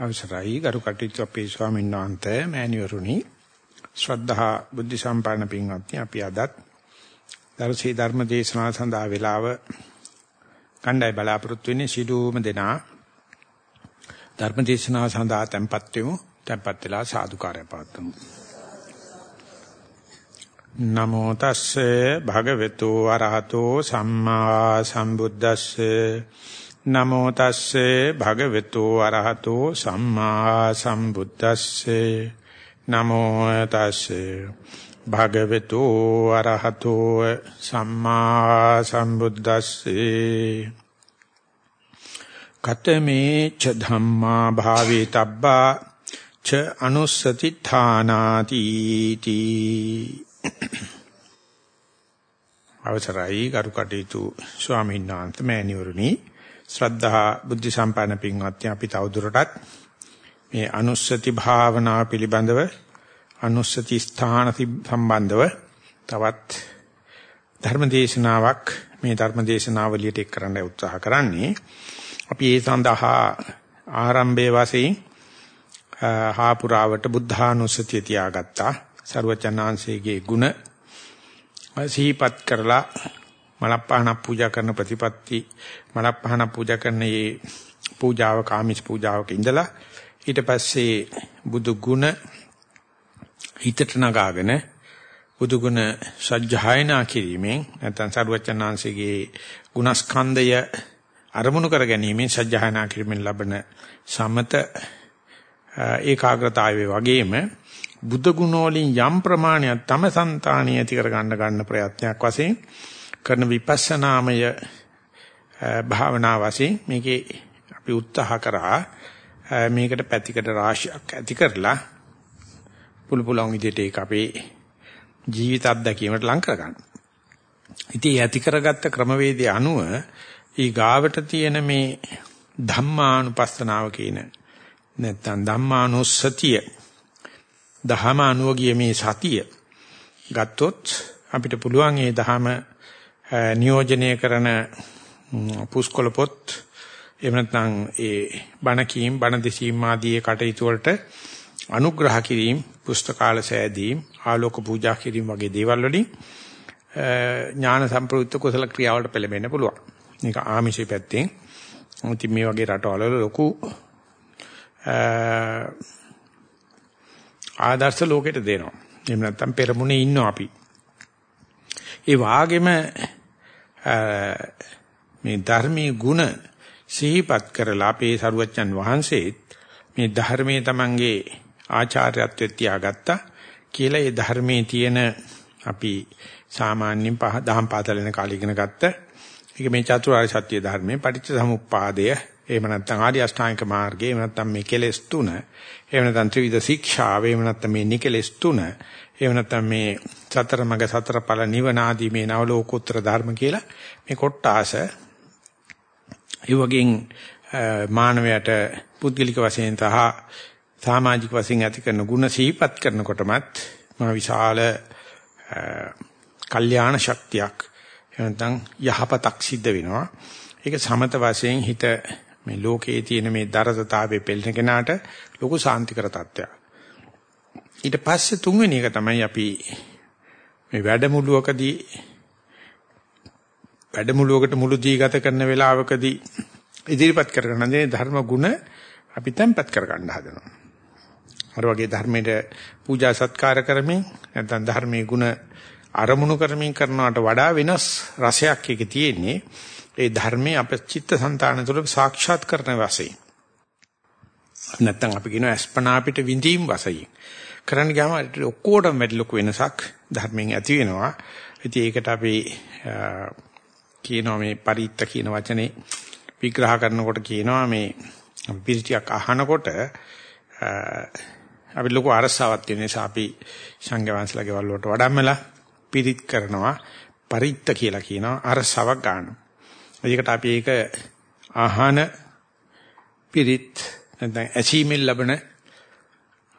අවසරයි. ගරු කටයුතු අපේ ස්වාමීන් වහන්සේ මෑණිවරුනි. ශ්‍රද්ධා බුද්ධ සම්පන්න පින්වත්නි අපි අදත් දර්ශී ධර්ම දේශනාව සඳහා වේලාව කණ්ඩායම් බලාපොරොත්තු වෙන්නේ. සිළුම දෙනා ධර්ම දේශනාව සඳහා tempත් වෙමු. tempත් වෙලා සාදුකාරය පවත්වමු. නමෝ තස්සේ භගවතු වරහතෝ සම්මා සම්බුද්දස්සේ නමෝ තස්සේ භගවතු අරහතෝ සම්මා සම්බුද්දස්සේ. නමෝ තස්සේ භගවතු අරහතෝ සම්මා සම්බුද්දස්සේ. කතමේ ච ධම්මා භාවේ තබ්බා ච අනුස්සති ථානාති තී. අවසරයි කරු කටයුතු ස්වාමීන් වහන්සේ මෑණිවරුනි ශ්‍රද්ධා බුද්ධ සම්පන්න පින්වත්නි අපි තවදුරටත් මේ අනුස්සති භාවනාව පිළිබඳව අනුස්සති ස්ථාන සම්බන්ධව තවත් ධර්මදේශනාවක් මේ ධර්මදේශනාවලියට එක් කරන්න උත්සාහ කරන්නේ. අපි ඒ සඳහා ආරම්භයේ වශයෙන් හා පුරාවට බුද්ධානුස්සතිය තියාගත්තා. ਸਰවචනාංශයේ ගුණ සිහිපත් කරලා මලප්පහන පූජා කරන ප්‍රතිපත්ති මලප්පහන පූජා කරන මේ පූජාව කාමිස් පූජාවක ඉඳලා ඊට පස්සේ බුදු ගුණ හිතට නගාගෙන බුදු ගුණ සජ්ජායනා කිරීමෙන් නැත්නම් සරුවචනාංශයේ ගුණස්කන්ධය අරමුණු කර ගැනීමෙන් සජ්ජායනා කිරීමෙන් ලබන සමත ඒකාග්‍රතාවය වගේම බුද්ධ ගුණ වලින් යම් ප්‍රමාණයක් තම సంతානිය ඇති කර ගන්න ගන්න ප්‍රයත්නයක් වශයෙන් කරන විපස්සනාමය භාවනා වශයෙන් මේකේ අපි උත්සාහ කරා මේකට පැතිකඩ රාශියක් ඇති කරලා පුළු පුළුවන් විදිහට ඒක අපේ ජීවිත අත්දැකීමට ලං කර ගන්න. ඉතින් ඇති කරගත්ත ක්‍රමවේදයේ අනුව ඊ ගාවට තියෙන මේ ධම්මානුපස්සනාව කියන නැත්නම් ධම්මානුස්සතිය දහම අනුව ගිය මේ සතිය ගත්තොත් අපිට පුළුවන් මේ දහම නියෝජනය කරන පුස්කොළ පොත් එහෙම නැත්නම් ඒ බණ කීම් බණ දෙසීම් ආදී කටයුතු වලට අනුග්‍රහ කිරීම පුස්තකාල සෑදීම් ආලෝක පූජා කිරීම වගේ දේවල් වලින් ඥාන සම්ප්‍රයුක්ත කුසල ක්‍රියාවලට පෙළඹෙන්න පුළුවන්. මේක ආමිෂේ පැත්තෙන් ඉතින් මේ වගේ රටවල ලොකු ආදර්ශ ලෝකෙට දෙනවා. එහෙම නැත්නම් පෙරමුණේ ඉන්නවා අපි. ඒ වාගෙම මේ ධර්මයේ ಗುಣ සිහිපත් කරලා අපේ සරුවච්චන් වහන්සේත් මේ ධර්මයේ Tamange ආචාර්යත්වයට තියාගත්තා කියලා ඒ ධර්මයේ තියෙන අපි සාමාන්‍යයෙන් පහ දහම් පාතල වෙන කාලේ ඉගෙන ගත්ත. ඒක මේ චතුරාර්ය සත්‍ය ධර්මයේ පටිච්ච සමුප්පාදය එහෙම නැත්නම් ආර්ය අෂ්ටාංගික මාර්ගය එහෙම නැත්නම් මේ කෙලෙස් තුන එහෙම නැත්නම් ත්‍රිවිධ ශික්ෂාව එහෙම නැත්නම් මේ නිකලෙස් තුන එහෙම නැත්නම් මේ සතර මඟ සතර ඵල නිවන ආදී මේ නව ලෝකෝත්තර ධර්ම කියලා මේ කොටාස ඒ වගේ මානවයට පුද්ගලික වශයෙන් තහ සමාජික වශයෙන් ඇති කරන ಗುಣ සිහිපත් කරනකොටමත් මා විශාල කල්යාණ ශක්තියක් එහෙනම් යහපතක් සිද්ධ වෙනවා. ඒක සමත වශයෙන් හිත මේ ලෝකයේ තියෙන මේ දරදතාවයේ පෙළෙන කෙනාට ලොකු සාන්තිකර තත්ත්වයක්. ඊට පස්සේ තුන්වෙනි එක තමයි අපි මේ වැඩමුළුවකදී වැඩමුළුවකට මුළු දී ගත කරන වෙලාවකදී ඉදිරිපත් කරගන්න දේ ධර්ම ගුණ අපි තැම්පත් කරගන්න හදනවා. අර වගේ ධර්මයට පූජා සත්කාර කරමින් නැත්නම් ධර්මයේ ගුණ අරමුණු කරමින් කරනවට වඩා වෙනස් රසයක් එකේ තියෙන්නේ. ඒ ධර්මයේ අප චිත්තසංතාන තුළ සාක්ෂාත් කරන වශයෙන්. නැත්නම් අපි කියන අස්පනා අපිට විඳීම් වශයෙන්. කරන්න ගියාම ඔක්කොටම වැඩි ලොකු වෙනසක් ධර්මයෙන් ඇති වෙනවා. ඉතින් ඒකට අපි කියනවා මේ පරිත්‍ත කියන වචනේ විග්‍රහ කරනකොට කියනවා මේ පිළිටියක් අහනකොට අපි ලොකු අරසාවක් තියෙන නිසා අපි සංඝවංශලගේ වල වලට වඩම්මලා පිරිත් කරනවා පරිත්‍ත කියලා කියනවා අරසාවක් ගන්නවා. ඒකට අපි ඒක ආහන පිරිත් නැත්නම් ඇසීමෙන් ලැබෙන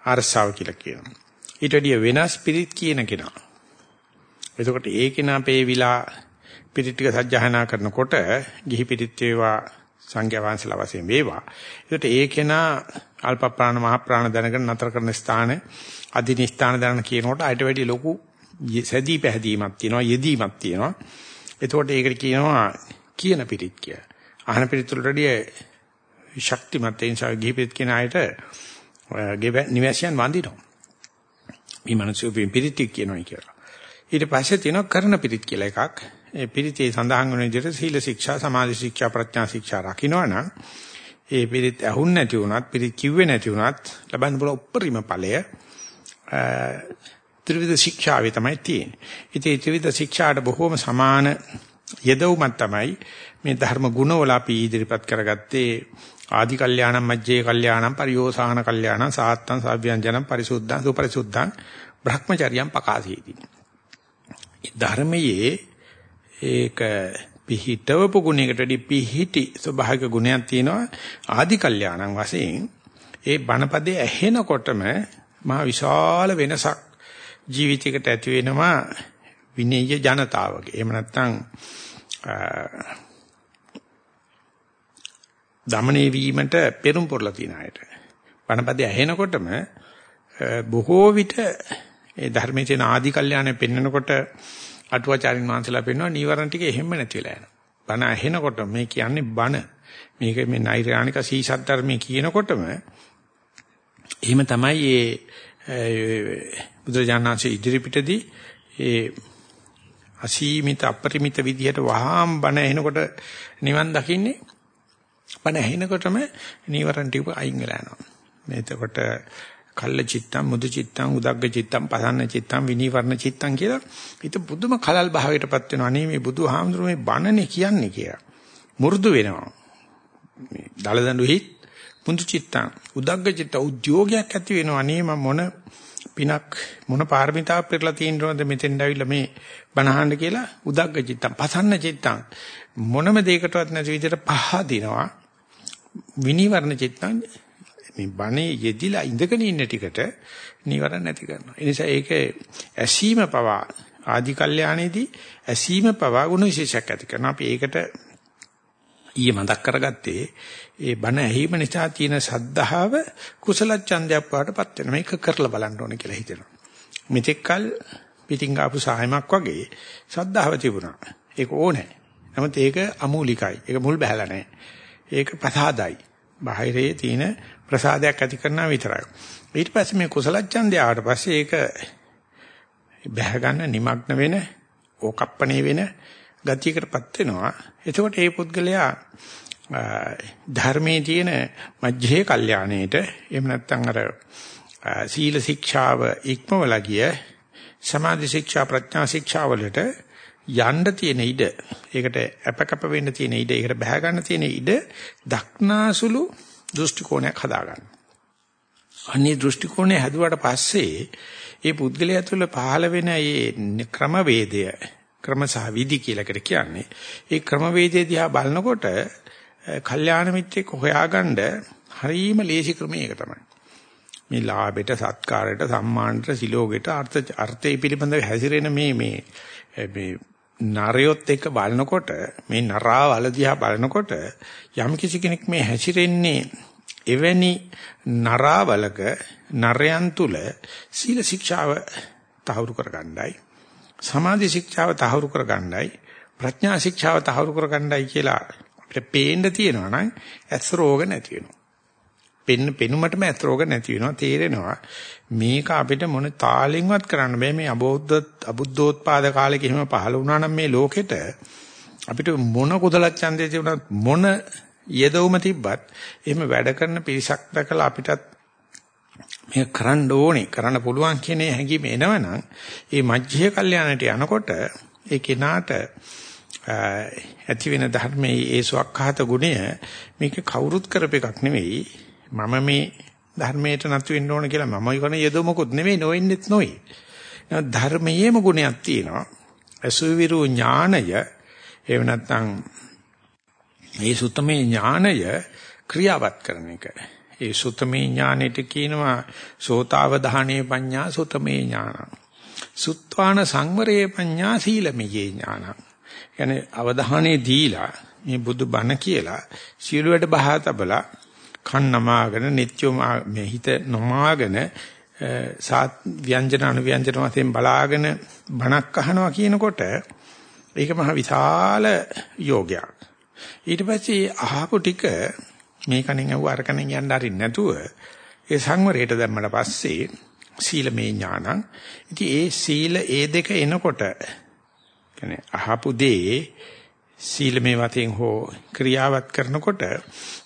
අරසාව කියලා කියනවා. ඊට වැඩිය වෙනස් පිරිත් කියන කෙනා. එතකොට ඒ කෙනා පේවිලා පිරිත් ටික සජ්ජහානා කරනකොට ගිහි පිරිත් වේවා සංඝයා වහන්සේලා වශයෙන් වේවා. ඒකට ඒ කෙනා අල්ප ප්‍රාණ මහ ප්‍රාණ දැනගෙන නතර කරන ස්ථාන අදින ස්ථාන දැනන කියනකොට අයිට වැඩි ලොකු සැදී පැහැදීමක් තියෙනවා යෙදීමක් තියෙනවා එතකොට ඒකට කියනවා කියන පිරිත් කියලා. අහන පිරිත් වලටදී ශක්තිමත් ඒ නිසා ගිහි පිරිත් කියන අයට නිවැසියන් වඳිනවා. මේ මිනිස්සු පිරිත් කියනවා කියලා. ඊට පස්සේ තියෙනවා කරන පිරිත් කියලා එකක්. ඒ පිරිතේ සඳහන් වෙන විදිහට සීල ශික්ෂා, සමාධි ශික්ෂා, ප්‍රඥා ශික්ෂා රකින්නවනම් ඒ පිරිත් ඇහුන් නැති වුණත්, පිරිත් කිව්වේ නැති වුණත් ලබන්න පුළුවන් උප්පරිම ඵලය ත්‍රිවිධ ශික්ෂාවේ තමයි තියෙන්නේ. ඉතින් ත්‍රිවිධ ශික්ෂාට බොහෝම සමාන යෙදවුමක් තමයි මේ ධර්ම ගුණවල අපි ඉදිරිපත් කරගත්තේ ආදි කල්යාණම් මජ්ජේ කල්යාණම් පරියෝසాన කල්යාණම් සාත්තං සාව්‍යංජනම් පරිසුද්ධං සුපරිසුද්ධං බ්‍රහ්මචර්යම් පකාසීති. ධර්මයේ ඒක පිහිටවපු ගුණයකට වැඩි පිහිටි ස්වභාවික ගුණයක් තියෙනවා ආදි කල්යාණම් වශයෙන් ඒ බණපදේ ඇහෙනකොටම මහ විශාල වෙනසක් ජීවිතයකට ඇති වෙනවා විනේය ජනතාවගේ. එහෙම නැත්නම් දමණය වීමට පෙරම් පුරලා තියෙන අයට. බණපදේ ඇහෙනකොටම බොහෝ විට ඒ ධර්මයේ තියෙන ආදි කල්යාණය පෙන්නකොට අටුවාචාරින් වහන්සේලා පෙන්වනවා නීවරණ ටික එහෙම නැති වෙලා යනවා. බණ ඇහෙනකොට මේ කියන්නේ බණ. මේක මේ නෛර්යානික සීසත් ධර්මයේ කියනකොටම එහෙම තමයි ඒ බුදුරජාණන්සේ ඉදිරිපිටදී ඒ අසීමිත අපරිමිත විදියට වහාම් බණ ඇහෙනකොට නිවන් දකින්නේ බණ ඇහෙනකොටම නීවරණ ටික අයින් වෙලා යනවා. එතකොට කල්ල චිත්තම් මුදු චිත්තම් උදග්ග චිත්තම් පසන්න චිත්තම් විනීවරණ චිත්තම් කියලා ඊට බුදුම කලල් භාවයටපත් වෙනවා. අනේ මේ බුදුහාමුදුරුවෝ මේ බණනේ කියන්නේ කියලා. මු르දු වෙනවා. මේ දලදඬු හිත් මුදු චිත්තම් උදග්ග චිත්ත උද්‍යෝගයක් ඇති වෙනවා. අනේ මම මොන පිනක් මොන පාරමිතාවක් පෙරලා තියෙනවද මෙතෙන් ඇවිල්ලා මේ බණහන්න කියලා උදග්ග චිත්තම් පසන්න චිත්තම් මොනම දෙයකටවත් නැති විදිහට පහදිනවා. විනීවරණ චිත්තම් මේ බණේ යෙදිලා ඉඳගෙන ඉන්න ටිකට නිවරණ නැති කරනවා. ඒ නිසා ඒක ඇසීම පවා ආදි කල්යාණේදී ඇසීම පවා ගුණ විශේෂයක් ඇති කරනවා. අපි ඒකට ඊයේ මතක් කරගත්තේ ඒ බණ ඇහිම නිසා තියෙන සද්ධාව කුසල ඡන්දයක් වඩටපත් වෙනවා. මේක කරලා බලන්න ඕනේ කියලා හිතෙනවා. මෙතෙක්කල් පිටින් ආපු සායමක් වගේ සද්ධාව තිබුණා. ඒක ඕනේ. නමුත් ඒක අමූලිකයි. ඒක මුල් බහැලා නැහැ. ඒක ප්‍රසාදයි. බාහිරයේ තියෙන ප්‍රසාදයක් ඇති කරනවා විතරයි. ඊට පස්සේ මේ කුසල ඡන්දය ආවට පස්සේ ඒක බැහැ ගන්න නිමග්න වෙන ඕකප්පණේ වෙන ගතියකටපත් වෙනවා. එතකොට මේ පුද්ගලයා ධර්මයේ තියෙන මජ්ජේ කල්යාණේට එහෙම නැත්නම් අර සීල ශික්ෂාව ඉක්මවලා ගිය සමාධි ශික්ෂා ප්‍රඥා ශික්ෂා වලට යන්න තියෙන ඉඩ ඒකට අපකප වෙන්න තියෙන ඉඩ ඒකට බහැ ගන්න තියෙන ඉඩ දක්නාසුළු දෘෂ්ටි කෝණයක් හදාගන්න. අන්නේ දෘෂ්ටි කෝණය හැදුවට පස්සේ ඒ පුද්ගලයා තුළ පහළ වෙන මේ ක්‍රමවේදය ක්‍රම සහ විදි කියලා එකට කියන්නේ ඒ ක්‍රමවේදය දිහා බලනකොට කල්යාණ මිත්‍රෙක් හොයාගන්න හරීම ලේසි ක්‍රමය ඒක තමයි. මේ ලාභයට සත්කාරයට සම්මානට සිලෝගයට අර්ථ අර්ථය පිළිබඳව හැසිරෙන මේ මේ මේ නරයොත් එක්ක බලනකොට මේ නරාවල දිහා බලනකොට යම් කිසි කෙනෙක් මේ හැසිරෙන්නේ එවැනි නරාවලක නරයන් තුල සීල ශික්ෂාව තහවුරු කරගන්නයි සමාධි ශික්ෂාව තහවුරු කරගන්නයි ප්‍රඥා ශික්ෂාව තහවුරු කරගන්නයි කියලා අපිට පේන්න තියෙනවා නම් ඇස් රෝග නැති වෙනවා. පෙන්න පෙනුමටම ඇස් රෝග නැති වෙනවා තේරෙනවා. මේක අපිට මොන තාලෙන්වත් කරන්න බෑ. මේ අබෞද්ධ අබුද්ධෝත්පාද කාලෙක එහෙම පහළ වුණා නම් මේ ලෝකෙට අපිට මොන කුදල ඡන්දේ තිබුණත් මොන යෙදවුම තිබ්බත් එහෙම වැඩ කරන පිරිසක් දැකලා අපිටත් මේක කරන්න ඕනේ. කරන්න පුළුවන් කියන හැඟීම එනවනම් ඒ මජ්ජේ කල්යාණයට යනකොට ඒ කෙනාට ඇති වෙන ධර්මයේ ඒ සුවක්ඛාත ගුණය මේක කවුරුත් කරප එකක් නෙවෙයි. මම මේ ධර්මයට නතු වෙන්න ඕන කියලා මම කරන යෙදොමකුත් නෙවෙයි නොවෙන්නෙත් නොයි. ධර්මයේම ගුණයක් තියෙනවා. අසුවිරු ඥානය එහෙම නැත්නම් මේ සුත්තමේ ඥානය ක්‍රියාවත් කරන එක. ඒ සුත්තමේ ඥානෙට කියනවා සෝතාවධානයේ පඤ්ඤා සුත්තමේ ඥාන. සුත්වාන සංවරයේ පඤ්ඤා සීලමේ ඥාන. කියන්නේ අවධානයේ දීලා මේ බුදු බණ කියලා සියලුවට බහා තබලා කන් නමාගෙන නිත්‍යම මේ හිත නොමාගෙන සාත් ව්‍යංජන අනුව්‍යංජන වශයෙන් බලාගෙන බණක් අහනවා කියනකොට ඒක මහ විශාල යෝගයක්. ඊට පස්සේ අහපු ටික මේ කණෙන් අහුව අර කණෙන් යන්න හරින්න නැතුව ඒ සංවරයට දැම්මට පස්සේ සීලමේ ඥානං. ඉතින් ඒ සීල ඒ දෙක එනකොට කියන්නේ අහපු දේ සීලමේ වතෙන් හෝ ක්‍රියාවත් කරනකොට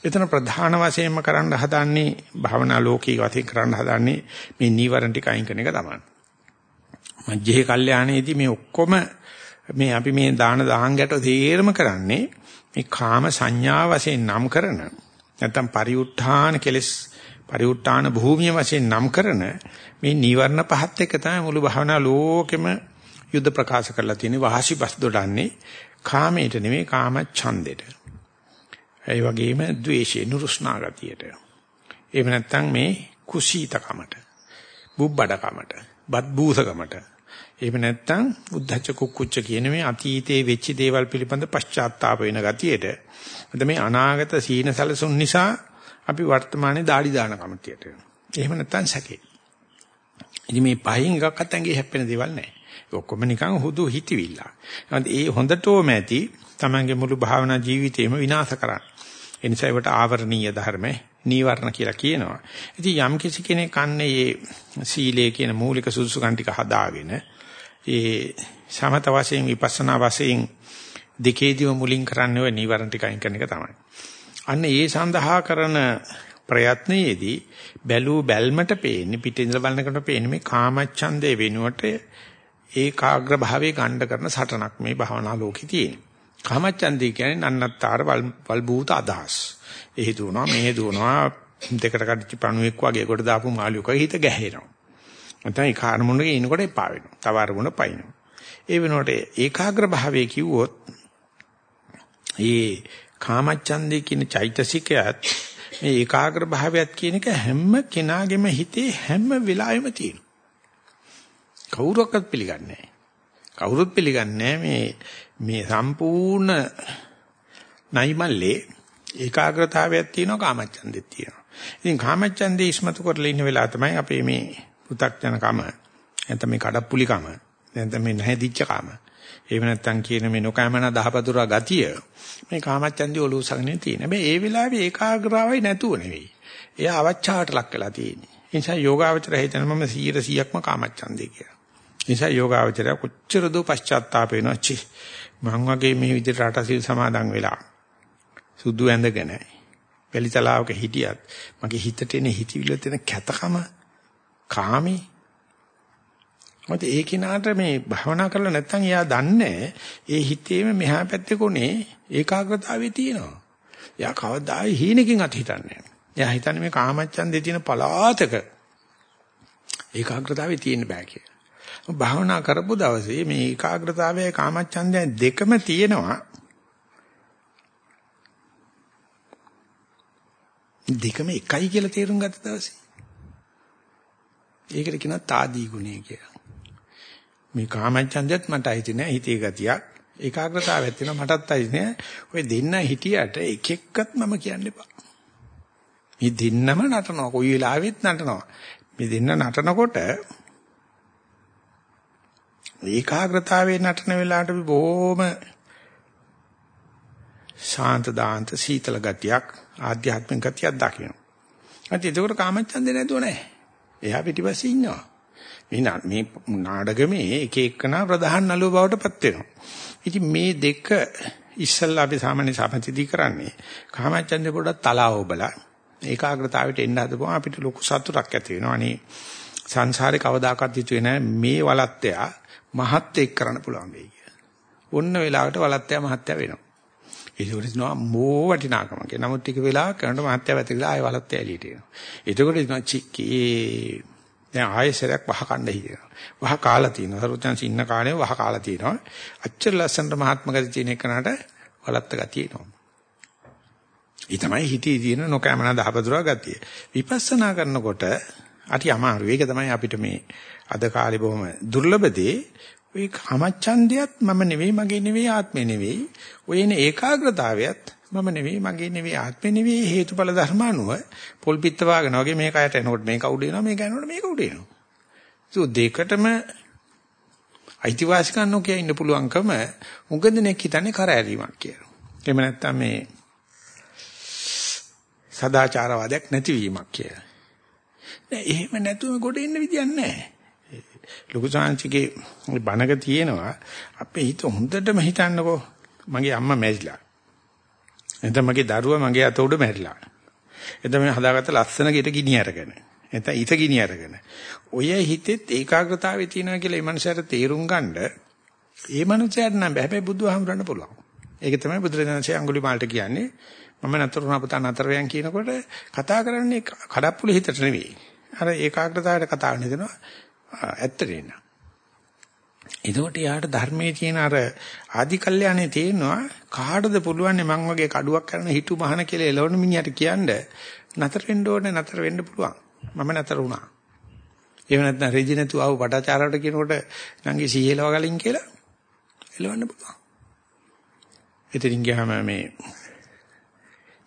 එතන ප්‍රධාන වශයෙන්ම කරන්න හදන්නේ භවනා ලෝකී වශයෙන් කරන්න හදන්නේ මේ නීවරණ ටික අයින් කරන එක තමයි. මජ්ජේ කල්යාණේදී මේ ඔක්කොම මේ අපි මේ දාන දහං ගැට තේරම කරන්නේ මේ කාම සංඥා වශයෙන් නම් කරන නැත්නම් පරිඋත්ථාන කෙලස් පරිඋත්ථාන භූමිය වශයෙන් නම් කරන මේ නීවරණ පහත් එක තමයි මුළු භවනා ලෝකෙම යුද්ධ ප්‍රකාශ කරලා තියෙන්නේ වහසිපස් දොඩන්නේ කාමයට නෙමෙයි කාම ඡන්දෙට. ඒ වගේම ද්වේෂේ නුරුස්නා ගතියට. එහෙම නැත්නම් මේ කුසීතකමට, බුබ්බඩකමට, බත් බූසකමට. එහෙම නැත්නම් උද්ධච්ච කුක්කුච්ච කියන මේ අතීතයේ වෙච්ච දේවල් පිළිබඳ පශ්චාත්තාප වෙන ගතියට. අද මේ අනාගත සීන සැලසුම් නිසා අපි වර්තමානයේ দাঁඩි දාන කමතියට. එහෙම නැත්නම් සැකේ. ඉතින් මේ පහෙන් එකක් අතංගේ හැප්පෙන දේවල් නැහැ. ඔක්කොම නිකන් හුදු හිතවිල්ල. ඒ හොඳටම ඇති තමන්ගේ මුළු භාවනා ජීවිතේම විනාශ කරන්න. ඒ නිසා ඒකට ආවරණීය ධර්ම, නීවරණ කියලා කියනවා. ඉතින් යම් කිසි කෙනෙක් අන්නේ මේ සීලය කියන මූලික සුදුසුකම් ටික හදාගෙන ඒ සමත වශයෙන් විපස්සනා වශයෙන් දෙකේදීම මුලින් කරන්නේ ඔය නීවරණ ටික අයින් කරන එක තමයි. අන්න ඒ සඳහා කරන ප්‍රයත්නයේදී බැලූ බැල්මට පේන්නේ පිටින් ඉඳලා බලනකොට පේන්නේ මේ කාමච්ඡන්දේ වෙනුවට ඒකාග්‍ර භාවයේ ගණ්ඩ කරන සටනක් මේ භවනා ලෝකේ තියෙන. කාමච්ඡන්දේ කියන්නේ නන්නත්තර වල් භූත අදහස්. එහි දුවනවා මෙහි දුවනවා දෙකට කඩච්ච පණුවෙක් වගේ කොට දාපු මාළුවෙක් වගේ හිත ගැහෙනවා. නැත්නම් ඒ කාර්මුණක ඉනකොට එපා වෙනවා. තව අරමුණ පයින්නවා. ඒ වෙනකොට ඒකාග්‍ර භාවයේ කිව්වොත් ඒ කාමච්ඡන්දේ කියන චෛතසිකයත් මේ ඒකාග්‍ර භාවයත් කියන එක හැම කෙනාගේම හිතේ හැම වෙලාවෙම තියෙනවා. කවුරක්වත් පිළිගන්නේ නැහැ. කවුරුත් පිළිගන්නේ මේ මේ සම්පූර්ණ නයිමල්ලේ ඒකාග්‍රතාවයක් තියෙනවා කාමච්ඡන්දෙත් තියෙනවා. ඉතින් කාමච්ඡන්දේ ඉස්මතු කරලා ඉන්න වෙලාව තමයි අපේ මේ පු탁ජනකම නැත්නම් මේ කඩප්පුලිකම නැත්නම් මේ නැහැදිච්චකම එහෙම නැත්නම් කියන මේ නොකෑමන දහපතුරා ගතිය මේ කාමච්ඡන්දේ ඔලුසගෙන තියෙන. හැබැයි ඒ වෙලාවේ ඒකාග්‍රාවයි නැතුව නෙවෙයි. එයා අවචාවට ලක් වෙලා තියෙන්නේ. ඒ නිසා යෝගාවචර හිතන මම 100%ක්ම කාමච්ඡන්දේ කියලා. නිසා යෝගාවචරය කොච්චර දෝ පශ්චාත්තාප වෙනවා චි මං වගේ මේ විදිහට රටසිල් සමාදන් වෙලා සුදු ඇඳගෙන වැලිතලාවක හිටියත් මගේ හිතට එන හිතවිල්ල තියෙන කැතකම කාමී මොකද ඒ කිනාට මේ භවනා කරලා නැත්නම් එයා දන්නේ ඒ හිතේම මෙහා පැත්තේ කොනේ ඒකාග්‍රතාවය තියෙනවා. එයා කවදා හීනකින් අත හිතන්නේ. එයා හිතන්නේ මේ කාමච්ඡන්දේ තියෙන පලාතක ඒකාග්‍රතාවය තියෙන්න බෑ කියලා. භාවනා කරපු දවසේ මේ ඒකාග්‍රතාවයයි කාමච්ඡන්දයයි දෙකම තියෙනවා. දෙකම එකයි කියලා තේරුම් ගත්ත දවසේ. ඒකට කියනවා తాදී ගුණය කියලා. මේ කාමච්ඡන්දයත් මට අයිති නෑ හිතේ ගතියක්. ඒකාග්‍රතාවයක් තියෙනවා මටත් අයිති නෑ. ඔය දෙන්න හිටියට එක එක්කත් මම කියන්න එපා. මේ දෙන්නම නටනවා. කොයි වෙලාවෙත් නටනවා. මේ දෙන්න නටනකොට ඒකාග්‍රතාවයේ නටන වෙලාවට අපි බොහොම ශාන්ත දාන්ත සීතල ගතියක් ආධ්‍යාත්මික ගතියක් දකින්න. අද ඒකට කාමච්ඡන්දේ නැතුව නැහැ. එයා පිටිපස්සේ ඉන්නවා. මේ මේ නාඩගමේ එක එකනා ප්‍රධාන නළුව බවට පත් වෙනවා. ඉතින් මේ දෙක ඉස්සල්ලා අපි සාමාන්‍ය සමතිදී කරන්නේ කාමච්ඡන්දේ පොඩ්ඩක් තලාව බලා ඒකාග්‍රතාවයට එන්න හදපුවම අපිට ලොකු සතුටක් ඇති වෙනවා. අනේ සංසාරේ කවදාකවත් හිතුවේ නැහැ මේ වලත්තයා මහත් එක් කරන්න පුළුවන් වෙයි කියලා. ඔන්න වෙලාවට වලත්තයා මහත්තයා වෙනවා. ඒකෝට ඉතනවා මෝ වටිනාකම කියලා. නමුත් ටික වෙලාවක් කරනකොට මහත්තයා වැතිලා ආයෙ වලත්තයා එළියට එනවා. ඒකෝට ඉතනවා චික්කී දැන් ආයෙසරයක් වහ කණ්ඩ හිතෙනවා. වහ කාලා තියෙනවා. සරුවචන්ස් ඉන්න කාලේ වහ කාලා තියෙනවා. අච්චර ලස්සනට මහත්ම ගති තියෙන එකනට වලත්ත ගතිය එනවා. ඒ තමයි හිතේ තියෙන නොකෑමන දහපදුරා ගතිය. විපස්සනා කරනකොට අටි අමාරු. ඒක තමයි අපිට මේ අද කාලේ බොහොම දුර්ලභ දේ. ඔය කාමච්ඡන්දයත් මම නෙවෙයි මගේ නෙවෙයි ආත්මේ නෙවෙයි. ඔය එන ඒකාග්‍රතාවයත් මම නෙවෙයි මගේ නෙවෙයි ආත්මෙ නෙවෙයි හේතුඵල ධර්ම අනුව පොල් පිට වාගෙන වගේ මේ කයට එනකොට මේක උඩ එනවා මේක යනකොට මේක උඩ එනවා. ඒක දෙකටම අයිතිවාසිකම් නොකිය ඉන්න පුළුවන්කම උගදෙනෙක් හිතන්නේ කර ඇරීමක් කියලා. එහෙම නැත්නම් මේ සදාචාරවාදයක් නැතිවීමක් කියලා. නෑ එහෙම නැතුව ගොඩ එන්න විදියක් නැහැ. ලොකු සාංශිකේ බණක තියෙනවා අපේ හිත හොඳටම හිතන්නකෝ මගේ අම්මා මැරිලා. එතන මගේ දරුවා මගේ අත උඩ මැරිලා. එතන මේ හදාගත්ත ලස්සන ගෙට ගිනි අරගෙන. එතන ඊත ගිනි අරගෙන. ඔය හිතෙත් ඒකාග්‍රතාවයේ තියෙනවා කියලා ඒ මනුස්සයාට තේරුම් ගන්න ඒ මනුස්සයාට නම් හැබැයි බුදුහාමුදුරන්න පුළුවන්. ඒක තමයි බුදුරජාණන්සේ අඟුලිමාලට කියන්නේ මම නතර වුණා පුතා නතර වෙයන් කියනකොට කතා කරන්නේ කඩප්පුලි හිතට නෙවෙයි. අර ඒකාග්‍රතාවයට කතා කරන දෙනවා ඇත්තට එන්න. එතකොට යාට ධර්මයේ තියෙන අර ආදි කල්යාණේ තේනවා කාටද පුළුවන් මං වගේ කඩුවක් කරන හිතු මහන කියලා එළවන මිනිහට කියන්න නතර වෙන්න ඕනේ නතර වෙන්න පුළුවන්. මම නතර වුණා. එහෙම නැත්නම් රෙජි නැතුව ආව පටාචාරවට කියනකොට නංගි සීහෙලව ගලින් කියලා එළවන්න පුළුවන්. එතනින් ගියාම මේ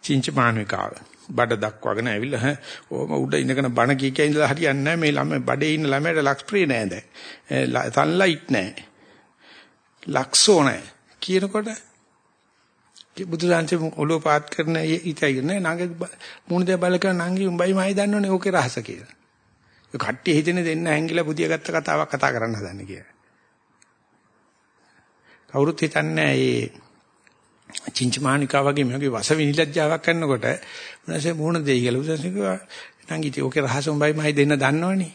චින්චමානුකාව බඩ දක්වාගෙන ඇවිල්ලා ඕම උඩ ඉඳගෙන බණ කී කිය ඉඳලා හරියන්නේ නැහැ මේ ළමයි බඩේ ඉන්න ළමයට ලක්ස් ප්‍රේ නෑ දැන් සන්ලයිට් නෑ ලක්සෝ නෑ කියනකොට බුදුරජාන්සේ ඔලුව පාත් කරන ඉතයි නේ නංග මුණ දෙය බල කරන නංගි උඹයි මයි දන්නවනේ ඕකේ රහස කියලා. ඒ කට්ටිය හිතෙන දෙන්න හැංගිලා පුදිය ගත්ත කතාවක් කතා කරන්න හදන්නේ කියලා. කවුරුත් හිතන්නේ මේ චින්චමානිකා වගේ මේකේ වස විනිලජ්ජාවක් කරනකොට මොනසේ මූණ දෙයි කියලා උදැසි කිව්වා නංගි ඉතින් ඕකේ රහස උඹයි මයි දෙන්න දන්නවනේ.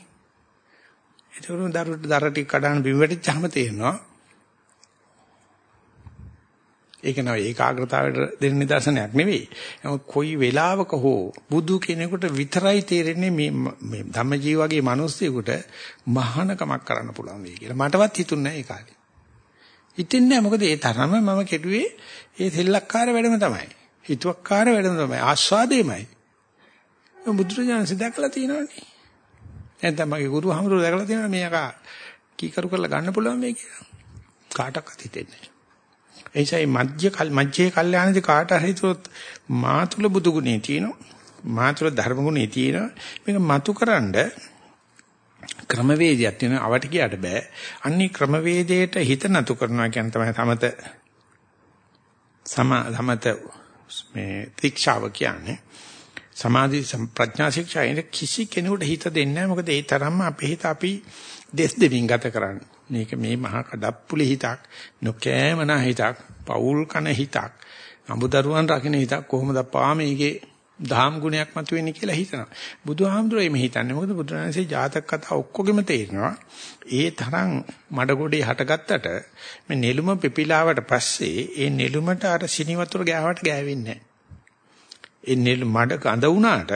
ඒකවල දරුවට දර ටික කඩන බිම වැටිච්චාම තේරෙනවා. ඒක නෝ ඒකාග්‍රතාවයට දෙන්න නිදර්ශනයක් නෙවෙයි. නමුත් කොයි වෙලාවක හෝ බුදු කෙනෙකුට විතරයි තේරෙන්නේ මේ මේ ධම්මජීව වගේ මිනිස්සුෙකුට මහානකමක් කරන්න පුළුවන් වෙයි කියලා. මටවත් හිතුන්නේ නැහැ ඒ කාලේ. හිතින්නේ නැහැ මොකද ඒ තරම මම කෙරුවේ ඒ සෙල්ලක්කාර වැඩම තමයි. හිතුවක්කාර වැඩම තමයි. ආස්වාදේමයි. බුදුරජාණන් දැකලා තියෙනවනේ. නැත්නම් මගේ ගුරු හමුරු දැකලා තියෙනවා මේක කීකරු කරලා ගන්න පුළුවන් මේ කියලා. කාටවත් හිතෙන්නේ නැහැ. එයිසයි මධ්‍ය කල් මධ්‍යේ කල්යාණදී කාට හරි හිතුවොත් මාතුල බුදු ගුණේ තියෙනවා. මාතුල ධර්ම ගුණේ තියෙනවා. මේක මතුකරනද ක්‍රමවේදයක් තියෙන අවට කියට බෑ. අන්නේ ක්‍රමවේදයට හිත නතු කරනවා කියන තමයි තමත සම තමත මේ ශික්ෂාව කියන්නේ. සමාධි ප්‍රඥා ශික්ෂාවේ කිසි කෙනෙකුට හිත දෙන්නේ නැහැ. මොකද ඒ තරම්ම අපේ හිත අපි දෙස් දෙමින් ගත කරන්නේ. මේක මේ මහා කඩප්පුලි හිතක්, නොකෑමන හිතක්, පෞල් කන හිතක්, අමුදරුවන් රකින්න හිතක් කොහොමද පා මේකේ දහම් ගුණයක් මතුවෙන්නේ කියලා හිතනවා. බුදුහාමුදුරුවෝ එimhe හිතන්නේ. මොකද බුදුරජාණන්සේ ජාතක කතා ඔක්කොගෙම තේරෙනවා. ඒ තරම් මඩගොඩේ හටගත්තට මේ නෙළුම පිපිලාවට පස්සේ ඒ නෙළුමට අර සිනි වතුර ගෑවට ගෑවෙන්නේ ඒ නෙළු මඩ ගඳ වුණාට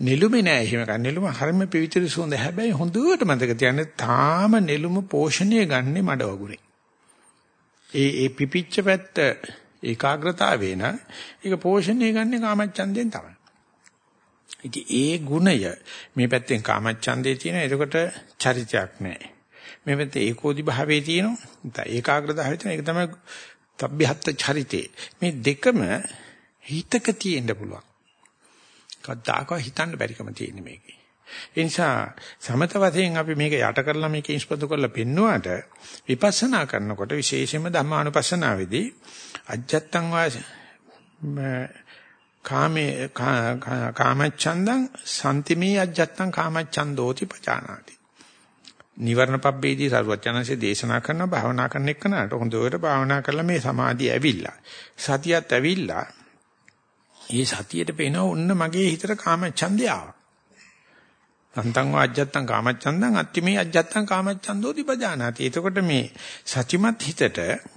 නෙළුමේ නෑ එහෙම ගන්න. නෙළුම හරිම පිවිතුරු සුවඳ. හැබැයි හොඳට මතක තියාගන්න තාම නෙළුම පෝෂණය ගන්නෙ මඩ වගුරේ. ඒ ඒ පිපිච්ච පැත්ත ඒකාග්‍රතාවේ නම් ඒක පෝෂණය ගන්න කාමච්ඡන්දයෙන් තමයි. ඉතින් ඒ ගුණය මේ පැත්තෙන් කාමච්ඡන්දේ තියෙන එතකොට චරිතයක් නැහැ. මේ පැත්තේ ඒකෝදි භාවයේ තියෙනවා. ඒකාග්‍රතාවයේ තියෙන ඒක තමයි තබ්බහත් චරිතේ. මේ දෙකම හිතක තියෙන්න පුළුවන්. කද්දාක හිතන්න බැරිකම තියෙන මේකේ. ඒ නිසා සමත වශයෙන් අපි මේක යට කරලා මේක ඉස්පතු කරලා පෙන්නුවාට විපස්සනා කරනකොට විශේෂයෙන්ම ධම්මානුපස්සනාවේදී අජත්තං වාස කාමේ කාමච්ඡන්දං සම්තිමේ අජත්තං කාමච්ඡන්දෝති පචානාති. නිවර්ණ පබ්බේදී සරුවචනanse දේශනා කරන භාවනා කරන එක්කනට හොඳට භාවනා කරලා මේ සමාධිය ඇවිල්ලා. සතියත් ඇවිල්ලා ඒ සතියට පේන ඔන්න මගේ හිතට කාමච්ඡන්දය ආවා. සන්තං වාජ්ජත්තං කාමච්ඡන්දං අත්තිමේ අජ්ජත්තං කාමච්ඡන්දෝති පජානාති එතකොට මේ සතිමත් හිතට මේ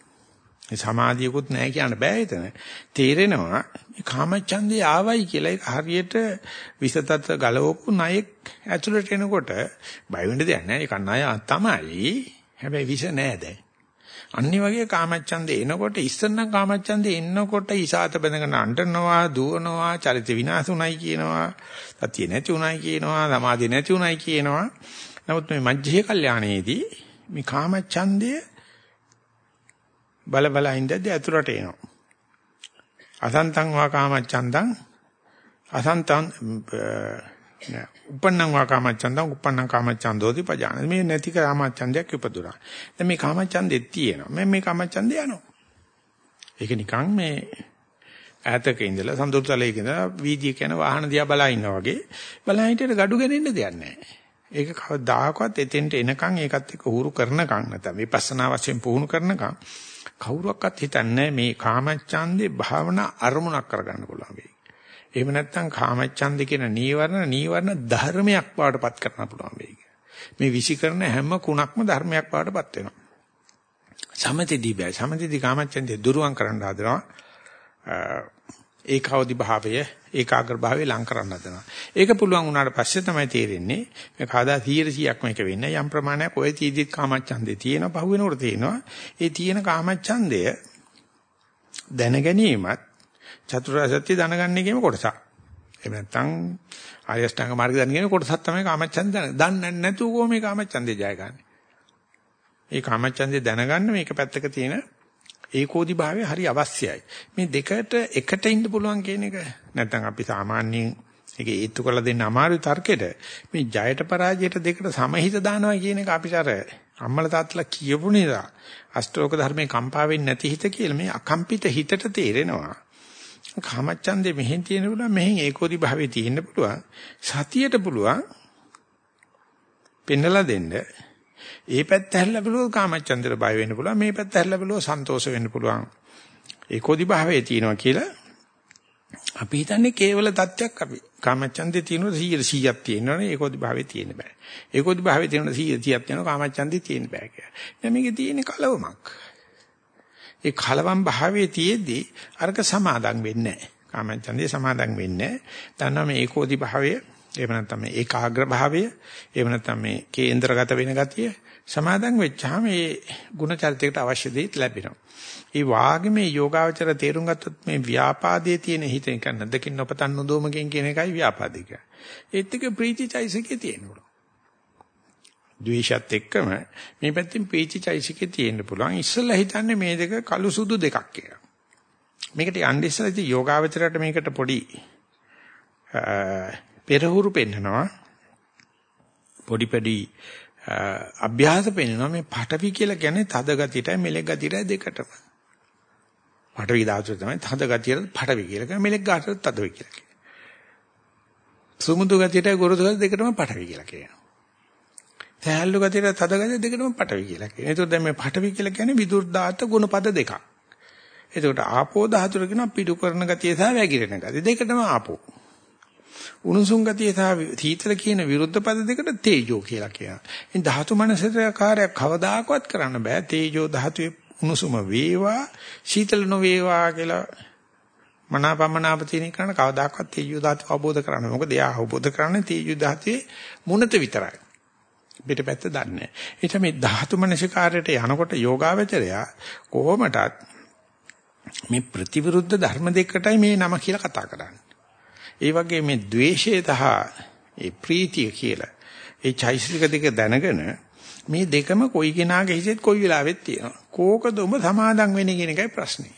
සමාධියකුත් නැහැ කියන්න බෑ එතන. තේරෙනවා මේ කාමච්ඡන්දේ ආවයි කියලා ඒක හරියට විසතත් ගලවපු ණයෙක් ඇතුළට එනකොට බය වෙන්න දෙයක් නැහැ. ඒක ණය තමයි. හැබැයි විස නෑ දැන්. අනිත් වගේ කාමච්ඡන්දේ එනකොට ඉස්සෙල්නම් කාමච්ඡන්දේ එන්නකොට ඉසాత බඳගෙන අඬනවා, දුවනවා, චරිත විනාශ උනායි කියනවා, සතිය නැති උනායි කියනවා, සමාධිය නැති උනායි කියනවා. නමුත් මේ මජ්ජේ කල්යාණයේදී මේ කාමච්ඡන්දේ බල බල ඉඳද්දී ඇතුළට එනවා. අසන්තං වා කාමච්ඡන්දං අසන්තං උපන්නං වා කාමච්ඡන්දං උපන්නං කාමච්ඡන්දෝති පජාන මේ නැති කාමච්ඡන්දයක් උපදුරා දැන් මේ කාමච්ඡන්දෙත් තියෙනවා. මම මේ කාමච්ඡන්දේ යනවා. ඒක නිකන් මේ ඈතක ඉඳලා සඳුරුතලයක ඉඳලා වීදියේ යන වාහන දිහා බලා ඉන්නා වගේ බලා හිටියට gadu ගෙනෙන්න දෙයක් නැහැ. ඒක කවදාකවත් එතෙන්ට එනකන් ඒකත් එක්ක හුරු කරනකන් නැත්නම් විපස්සනා වශයෙන් පුහුණු කරනකන් කවුරුවක්වත් හිතන්නේ මේ කාමච්ඡන්දේ භාවනා අරමුණක් කරගන්න පුළුවන් වෙයි. එහෙම නැත්නම් කාමච්ඡන්ද කියන නීවරණ නීවරණ ධර්මයක් බවටපත් කරන්න පුළුවන් වෙයි. මේ විසිකරන හැම කුණක්ම ධර්මයක් බවටපත් වෙනවා. සමතේදී බෑ. සමතේදී කාමච්ඡන්දේ දුරුවන් කරන්න හදනවා. ඒකාවදි භාවය ඒකාග්‍ර භාවය ලං කරන්න හදනවා. ඒක පුළුවන් වුණාට පස්සේ තමයි තේරෙන්නේ මේ කවදා 100ක් මේක වෙන්නේ යම් ප්‍රමාණයක් ඔය තීදිත් කාමච්ඡන්දේ තියෙන පහු වෙනකොට තියෙනවා. ඒ තියෙන කාමච්ඡන්දය දැන ගැනීමත් චතුරාර්ය සත්‍ය දැනගන්න එකේම කොටසක්. එහෙම නැත්නම් ආර්ය අෂ්ටාංග මාර්ගය දැනගෙන කොටසක් තමයි කාමච්ඡන්ද දැන. දන්නේ නැතුව කොහොම මේ කාමච්ඡන්දේ ජය ගන්න. මේ කාමච්ඡන්දේ දැනගන්න මේක පැත්තක තියෙන ඒකෝදි භාවය හරි අවශ්‍යයි. මේ දෙකට එකට ඉන්න පුළුවන් කියන එක නැත්නම් අපි සාමාන්‍යයෙන් ඒක ඒත්තු කරලා දෙන්න අමාරු තර්කෙට මේ ජයට පරාජයට දෙකට සමහිත දානවා කියන එක අපිට අර අම්මලා තාත්තලා කියපු නිසා අෂ්ටෝක ධර්මයේ කම්පා වෙන්නේ නැති හිත කියලා මේ අකම්පිත හිතට තේරෙනවා. කාමච්ඡන්දේ මෙහෙන් තියෙන පුළුවන් මෙහෙන් ඒකෝදි භාවයේ තියෙන්න පුළුවන් සතියට පුළුවන් පෙන්නලා දෙන්න ඒ පැත්ත හැරිලා බලුවොත් කාමච්ඡන්දර බය වෙන්න පුළුවන්. මේ පැත්ත හැරිලා බලුවොත් සන්තෝෂ වෙන්න පුළුවන්. ඒකෝදි භාවයේ තියෙනවා කියලා අපි හිතන්නේ කේවල தත්වයක් අපි. කාමච්ඡන්දේ තියෙනවා 100 100ක් තියෙනවනේ ඒකෝදි භාවයේ තියෙන්න බෑ. ඒකෝදි භාවයේ තියෙනවා 100 30ක් තියෙනවා කාමච්ඡන්දේ තියෙන්න බෑ කියලා. දැන් මේකේ තියෙන කලවමක්. ඒ කලවම් භාවයේ තියේදී අර්ග සමාදම් වෙන්නේ නැහැ. කාමච්ඡන්දේ සමාදම් වෙන්නේ නැහැ. දන්නා මේ ඒකෝදි භාවයේ එහෙම නැත්නම් මේ ඒකාග්‍ර භාවය එහෙම නැත්නම් මේ කේන්ද්‍රගත වෙන ගතිය සමාදන් වෙච්චාම මේ ಗುಣ චරිතයකට අවශ්‍ය දේ ලැබෙනවා. ඒ වාගේ මේ යෝගාවචර තේරුම් ගත්තොත් මේ ව්‍යාපාදයේ තියෙන හිත එක නැදකින් නොපතන් නොදොමකින් කියන එකයි ව්‍යාපාදික. ඒත් එක ප්‍රීතිචෛසිකේ තියෙනවා. ද්වේෂත් එක්කම මේ පැත්තෙන් ප්‍රීතිචෛසිකේ තියෙන්න පුළුවන්. ඉස්සෙල්ලා හිතන්නේ මේ දෙක කළු සුදු දෙකක් කියලා. මේකට යන්නේ ඉස්සෙල්ලා ඉතින් යෝගාවචරයට මේකට පොඩි පෙරහුරු පෙන්නනවා. පොඩි පොඩි අභ්‍යාස පෙන්නනවා මේ පටවි කියලා කියන්නේ තද ගතියටයි මෙලෙක් ගතියටයි දෙකටම. පටවි ධාතුව තමයි තද ගතියට පටවි කියලා කියන්නේ මෙලෙක් ගතියට තදවි කියලා කියනවා. සුමුදු ගතියටයි ගොරෝසු ගතිය දෙකටම පටවි කියලා කියනවා. සෑහළු ගතියට තද ගතිය දෙකටම පටවි කියලා කියනවා. ඒතකොට දැන් මේ පටවි කියලා කියන්නේ විදුර් දාත ගුණපද දෙකක්. එතකොට ආපෝ ධාතුර කියනවා පිටු කරන ගතිය සහ වැగిරෙන ගතිය දෙකටම ආපෝ. උණුසුම් ගතිය සහ සීතල කියන විරුද්ධ පද දෙකට තේජෝ කියලා කියනවා. ඉතින් ධාතු මනසකාරයක් කවදාකවත් කරන්න බෑ. තේජෝ ධාතුවේ උණුසුම වේවා සීතල නොවේවා කියලා මනාපමනාප තියෙන කරන කවදාකවත් තේජෝ ධාතු අවබෝධ කරන්න. මොකද එයා අවබෝධ කරන්නේ තේජෝ ධාතුවේ මුනත විතරයි. පිටපැත්ත දන්නේ නැහැ. ඒ මේ ධාතු මනසකාරයට යනකොට යෝගාවචරය කොහොමටත් මේ ප්‍රතිවිරුද්ධ ධර්ම දෙකටයි මේ නම කියලා කතා කරන්නේ. ඒ වගේ මේ द्वේෂය සහ ඒ ප්‍රීතිය කියලා ඒ චෛසික දෙක දැනගෙන මේ දෙකම කොයි කෙනාගේ හිසෙත් කොයි වෙලාවෙත් තියෙනවා. කෝකද ඔබ සමාදම් වෙන්නේ කියන එකයි ප්‍රශ්නේ.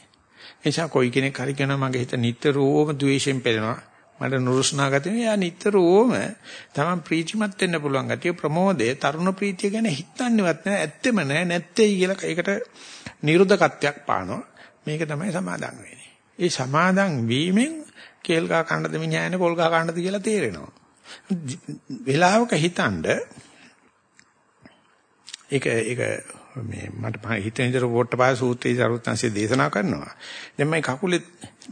එනිසා කොයි කෙනෙක් හරි කියනවා මගේ හිත නිතරම द्वේෂයෙන් පෙළෙනවා. මට නුරුස්නා ගතිය. එයා නිතරම තමන් ප්‍රීතිමත් වෙන්න පුළුවන් ගතිය ප්‍රමෝදයේ තරුණ ප්‍රීතිය ගැන හිතන්නේවත් නැහැ. ඇත්තෙම නැහැ නැත්තේයි කියලා ඒකට නිරුද්ධකත්වයක් පානවා. මේක තමයි සමාදම් වෙන්නේ. ඒ සමාදම් වීමෙන් කේල් ගහ කන්නද මිනිහා යන්නේ පොල් ගහ කන්නද කියලා තේරෙනවා. වෙලාවක හිතනද ඒක ඒක මේ මට හිතෙන විදිහට වෝට්ටපාය සූත්‍රයේ සරුවත්ංශයේ දේශනා කරනවා. දැන් මම කකුලේ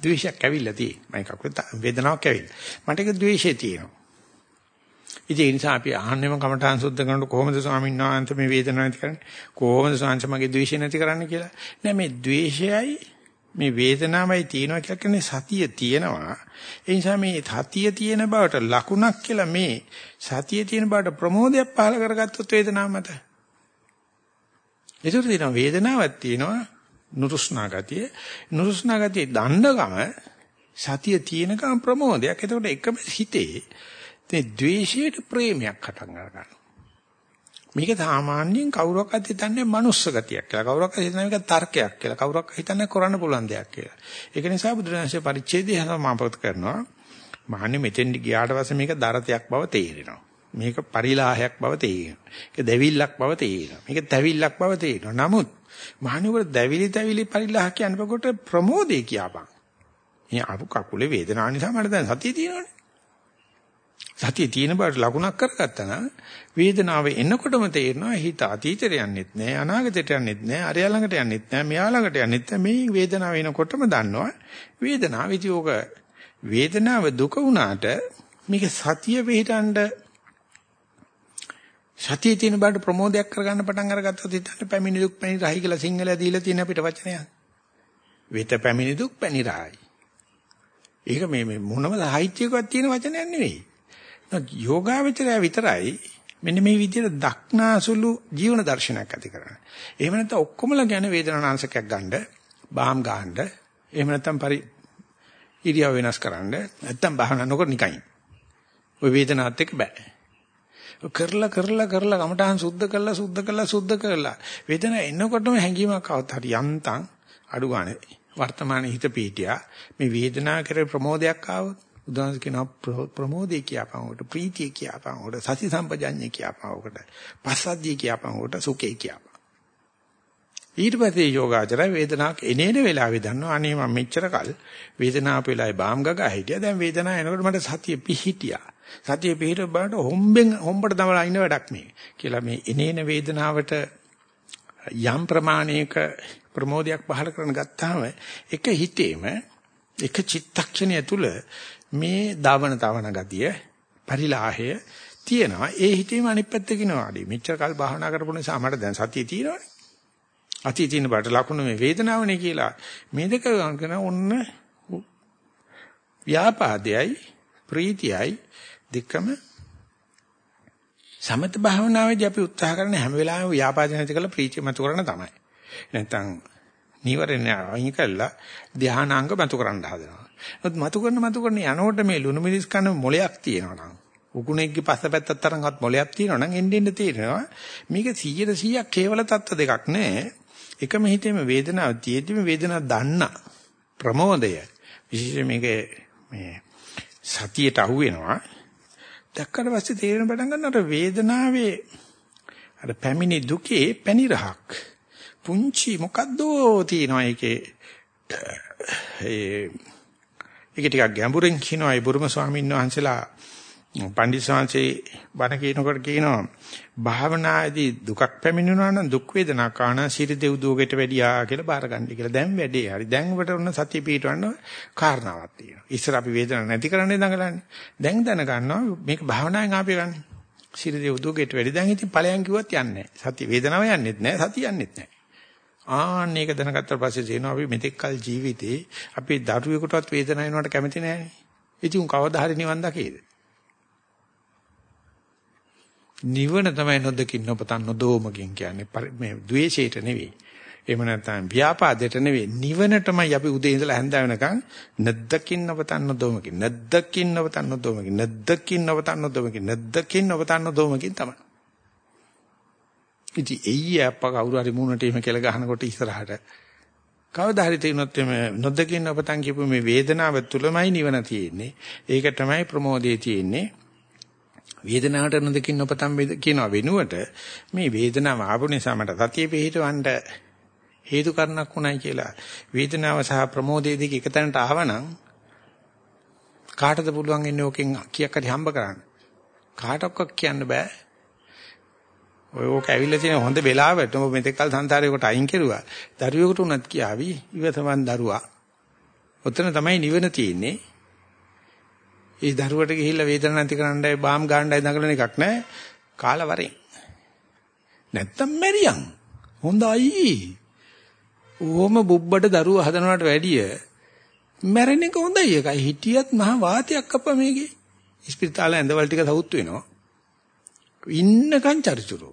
ද්වේෂයක් ඇවිල්ලා තියෙන්නේ. මම කකුලේ වේදනාවක් ඇවිල්ලා. මට ඒක ද්වේෂය තියෙනවා. ඉතින් ඒ නිසා අපි අහන්නේම කමඨාන් සුද්ධ කරනකොට කොහොමද ස්වාමීන් වහන්සේ මේ වේදනාව නැති කරන්නේ? කොහොමද ස්වාමීන් මගේ ද්වේෂය නැති කරන්නේ කියලා? නෑ මේ ද්වේෂයයි මේ වේදනාවයි තියෙනවා කියලා කියන්නේ සතිය තියෙනවා. ඒ නිසා මේ සතිය තියෙන බවට ලකුණක් කියලා මේ සතිය තියෙන බවට ප්‍රමෝදයක් පහල කරගත්තොත් වේදනාව මත. ඒකට තියෙනවා වේදනාවක් තියෙනවා නුරුස්නා ගතිය. නුරුස්නා ගතිය දණ්ඩගම සතිය තියෙනකම් ප්‍රමෝදයක්. එතකොට එකම හිතේ මේ ද්වේෂයට ප්‍රේමයක් හටන් ගන්නවා. මේක සාමාන්‍යයෙන් කවුරක්වත් හිතන්නේ මනුස්ස ගතියක් කියලා. කවුරක්වත් හිතන්නේ මේක තර්කයක් කියලා. කවුරක්වත් හිතන්නේ කරන්න පුළුවන් දෙයක් කියලා. ඒක නිසා බුදුරජාණන්සේ පරිච්ඡේදය සමාපත් කරනවා. මහන්නේ මෙතෙන් ගියාට පස්සේ මේක දරතයක් බව තේරෙනවා. මේක පරිලාහයක් බව තේරෙනවා. මේක දැවිල්ලක් බව තේරෙනවා. මේක තැවිල්ලක් බව තේරෙනවා. නමුත් මහණිවර දැවිලි තැවිලි පරිලාහ කියනකොට ප්‍රමෝදේ කියපන්. මේ අපු කකුලේ වේදනාව නිසා මට දැන් සතිය තියෙනවනේ. සතිය තියෙන බවට ලකුණක් කරගත්තා නම් වේදනාව එනකොටම තේරෙනවා හිත අතීතයට යන්නෙත් නෑ අනාගතයට යන්නෙත් නෑ අරයා ළඟට යන්නෙත් නෑ මෙයා ළඟට යන්නෙත් නෑ මේ වේදනාව එනකොටම දන්නවා වේදනාව ඉතිෝක වේදනාව දුක වුණාට මේක සතිය පිටඬ සතිය තියෙන බාට ප්‍රමෝදයක් කරගන්න පටන් අරගත්තොත් හිතන්න පැමිණි දුක් පැණි රහයි කියලා සිංහලයා දීලා තියෙන අපිට වචනයක්. වෙත පැමිණි දුක් පැණි රහයි. ඒක මේ මේ මොනම සාහිත්‍යයකවත් තියෙන වචනයක් නෙවෙයි. යෝගාවචරය විතරයි මෙන්න මේ විදිහට දක්නාසුළු ජීවන දර්ශනයක් ඇති කරන්නේ. එහෙම නැත්නම් ඔක්කොමලා ගැන වේදනානාශකයක් ගන්න, බාම් ගන්න, එහෙම නැත්නම් පරි ඉරියව් වෙනස් කරන්න, නැත්නම් බහන නොකර නිකන්. ඔය වේදනාවත් එක්ක බෑ. කරලා කරලා කරලා කමටහන් සුද්ධ කරලා සුද්ධ කරලා සුද්ධ කරලා වේදනාව එනකොටම හැඟීමක් આવත් හරි යන්තම් අඩු ගන්න වර්තමානයේ හිත පීටියා මේ වේදනාව කරේ ප්‍රමෝදයක් ආවොත් උදාහරණ කියනවා ප්‍රමෝදේ කියපන් උකට ප්‍රීතිය කියපන් උකට සති සම්පජඤ්ඤය කියපන් උකට පස්සද්ධිය කියපන් උකට සුඛේ කියපන්. ඊට පස්සේ යෝගාචර වේදනාවක් එනේන වෙලාවේ දන්නවා අනේ මම මෙච්චර කල් වේදනාව වෙලාවේ බාම් ගගා හිටියා. දැන් වේදනාව එනකොට මට සතිය පිහිටියා. සතිය පිහිට බලන්න හොම්බෙන් හොම්බට දමලා ඉන්න වැඩක් මේ කියලා මේ එනේන වේදනාවට යම් ප්‍රමාණයක ප්‍රමෝදයක් පහල කරන ගත්තාම එක හිතේම එක චිත්තක්ෂණය තුල මේ දවන තවන ගතිය පරිලාහය තියෙනවා ඒ හිතේම අනිත් පැත්ත කිනවාඩි මෙච්චර කල් භාවනා කරපු නිසා මට දැන් සතිය තියෙනවනේ අතී තියෙන බට ලකුණු මේ වේදනාවනේ කියලා මේ දෙක ගන්න ඔන්න ව්‍යාපාදයයි ප්‍රීතියයි දෙකම සමත භාවනාවේදී අපි උත්සාහ කරන හැම වෙලාවෙම ව්‍යාපාද නැති කරලා ප්‍රීතිය මතු කරන තමයි. නැත්තම් නීවරණ අයින් කළා ධානාංග මතු කරන්න හදනවා. නමුත් මතු කරන මතු කරන යනකොට මේ ලුණු මිරිස් කන මොලයක් තියෙනවා නම් උකුණෙක්ගේ පස්සපැත්තක් තරම්වත් මොලයක් තියෙනවා නම් එන්න එන්න තියෙනවා මේක 100 100ක් කේවල தত্ত্ব දෙකක් නෑ. එකම හිතේම වේදනාව තියෙද්දිම වේදනාව දන්න ප්‍රමෝදය. විශේෂයෙන් මේක මේ සතියට අහු වෙනවා දැක්කට පස්සේ තේරෙන පටන් ගන්න අර වේදනාවේ අර පැමිණි දුකේ පැනිරහක් පුංචි මොකද්දෝ තියෙනවා ඒකේ. ඒ ඒක ටිකක් ගැඹුරින් කියනවා ඒ බුරුම ස්වාමීන් වහන්සේලා පණ්ඩිත සාංශේ බණ කියනකොට කියනවා භාවනාදී දුකක් පැමිණෙනවා නම් දුක් වේදනා කාණ සිරි දෙව් දුවකට වැඩියා කියලා බාරගන්න කියලා. දැන් වැඩේ. හරි. දැන් ඔබට ඔන්න සතිය පිටවන්න කාරණාවක් තියෙනවා. ඉස්සර අපි වේදනාව නැති කරන්නේ දඟලන්නේ. දැන් දැනගන්නවා මේක භාවනාවෙන් ආපේ ගන්න. සිරි දෙව් දුවකට වැඩි. දැන් ඉතින් ඵලයන් කිව්වත් යන්නේ නැහැ. සතිය වේදනාව යන්නේත් නැහැ. සතිය යන්නේත් නැහැ. ආන්න ඒක දැනගත්තට පස්සේ තේනවා අපි මෙතෙක් කල ජීවිතේ අපේ දරුවෙකුටවත් වේදනාව වෙනවට කැමති නැහැ. ඉතින් කවදා හරි නිවන් දකේද? නිවන තමයි නොදකින් නොපතන් නොදෝමකින් කියන්නේ මේ द्वේෂයට නෙවෙයි. එහෙම නැත්නම් ව්‍යාපාදයට නෙවෙයි නිවනටමයි අපි උදේ ඉඳලා හැන්ද වෙනකන් නැද්දකින් නොපතන් නොදෝමකින් නැද්දකින් නොපතන් නොදෝමකින් නැද්දකින් නොපතන් නොදෝමකින් නැද්දකින් නොපතන් නොදෝමකින් තමයි. ඉතින් එయ్య අප්ප කවුරු හරි මූණට එහෙම කියලා ගහනකොට ඉස්සරහට කවදා හරි තේිනොත් මේ නොදකින් නොපතන් කියපු මේ වේදනාව තුලමයි නිවන තියෙන්නේ. ඒක තමයි ප්‍රමෝදයේ තියෙන්නේ. වේදනාවට නොදකින් නොපතන් කියනවා වෙනුවට මේ වේදනාව ආපු නිසා මට සතිය පිහිටවන්න හේතු කරනක් උනායි කියලා වේදනාව සහ ප්‍රමෝදයේ දෙක එකතැනට ආවනම් කාටද පුළුවන් ඉන්නේ ඕකෙන් කීයක් හරි හම්බ කරන්න කාටවත් කියන්න බෑ ඔය ඕක ඇවිල්ලා තියෙන හොඳ වෙලාවට ඔබ මෙතෙක් කල සංසාරේකට අයින් කෙරුවා දරුවෙකුට උනත් කියාවි ඉවසවන් දරුවා ඔතන තමයි නිවන තියෙන්නේ ඒ දරුවට ගිහිල්ලා වේදනාවක් නැති කරන්නයි බාම් ගන්නයි දඟලන එකක් නෑ. කාලා වරෙන්. නැත්තම් මැරියන්. හොඳයි. ඕම බුබ්බට දරුව හදනවට වැඩිය මැරෙන එක හොඳයි එකයි. හිටියත් මහා වාතයක් අප්පා මේකේ. ඉස්පිරිතාලේ ඇඳවල ටික සවුත් වෙනවා. ඉන්නකන් චරිචුරු.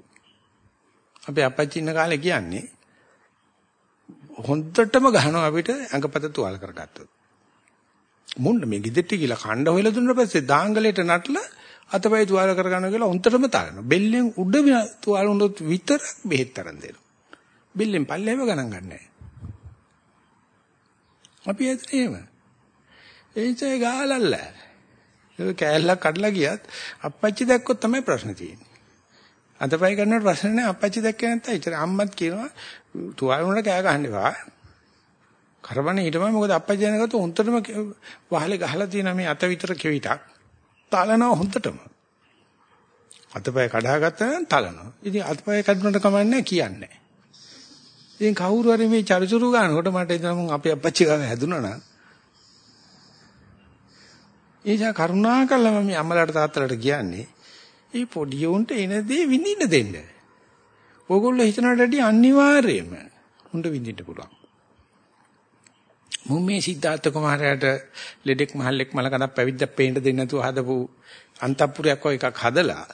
අපේ අපච්චි ඉන්න කාලේ කියන්නේ හොඳටම ගහනවා අපිට ඇඟපත තුවාල කරගත්තොත්. මුන්න මේ ගෙදෙට්ට කියලා කණ්ඩ හොයලා දුන්නා පස්සේ දාංගලයට නටලා අතපය තුවාල කරගන්න කියලා උන්ටම තලනවා. බෙල්ලෙන් උඩ තුවාල උනොත් විතරක් බෙහෙත් තරන් දෙනවා. බෙල්ලෙන් පල්ලෙම ගණන් ගන්නෑ. අපි ඇත්තට එහෙම. ඒචේ ගාලල්ල. ඒ කෑල්ලක් කඩලා ගියත් අප්පච්චි දැක්කොත් තමයි ප්‍රශ්න තියෙන්නේ. අතපය කරනකොට ප්‍රශ්න නෑ අප්පච්චි දැක්කේ නැත්නම් ඉතින් අම්මත් කියනවා තුවාල උනට කෑ ගහන්න එපා. කරවන්නේ ඊටමයි මොකද අප්පච්චි දැනගත්ත උන්ටම වහලේ ගහලා තියෙන මේ අත විතර කෙවිතක්. තලනවා හොඳටම. අතපය කඩාගත්තා නම් තලනවා. ඉතින් අතපය කඩනට කමන්නේ කියන්නේ. ඉතින් කවුරු හරි මේ චරිචුරු ගන්නකොට මට එතන මම අපේ අපච්චි ගාව හැදුනා නම් ඒජා කරුණාකරලා මම අම්මලාට තාත්තලාට කියන්නේ මේ පොඩි උන්ට එන දේ විඳින්න දෙන්න. ඕගොල්ලෝ හිතනට වැඩිය අනිවාර්යයෙන්ම උන්ට විඳින්න පුළුවන්. මම මේ සිද්ධාර්ථ කුමාරයාට ලෙඩෙක් මහල්ලෙක් මලකඩක් පැවිද්දක් පේන්න දෙන්නේ නැතුව හදපු අන්තපුරයක් වගේ එකක් හදලා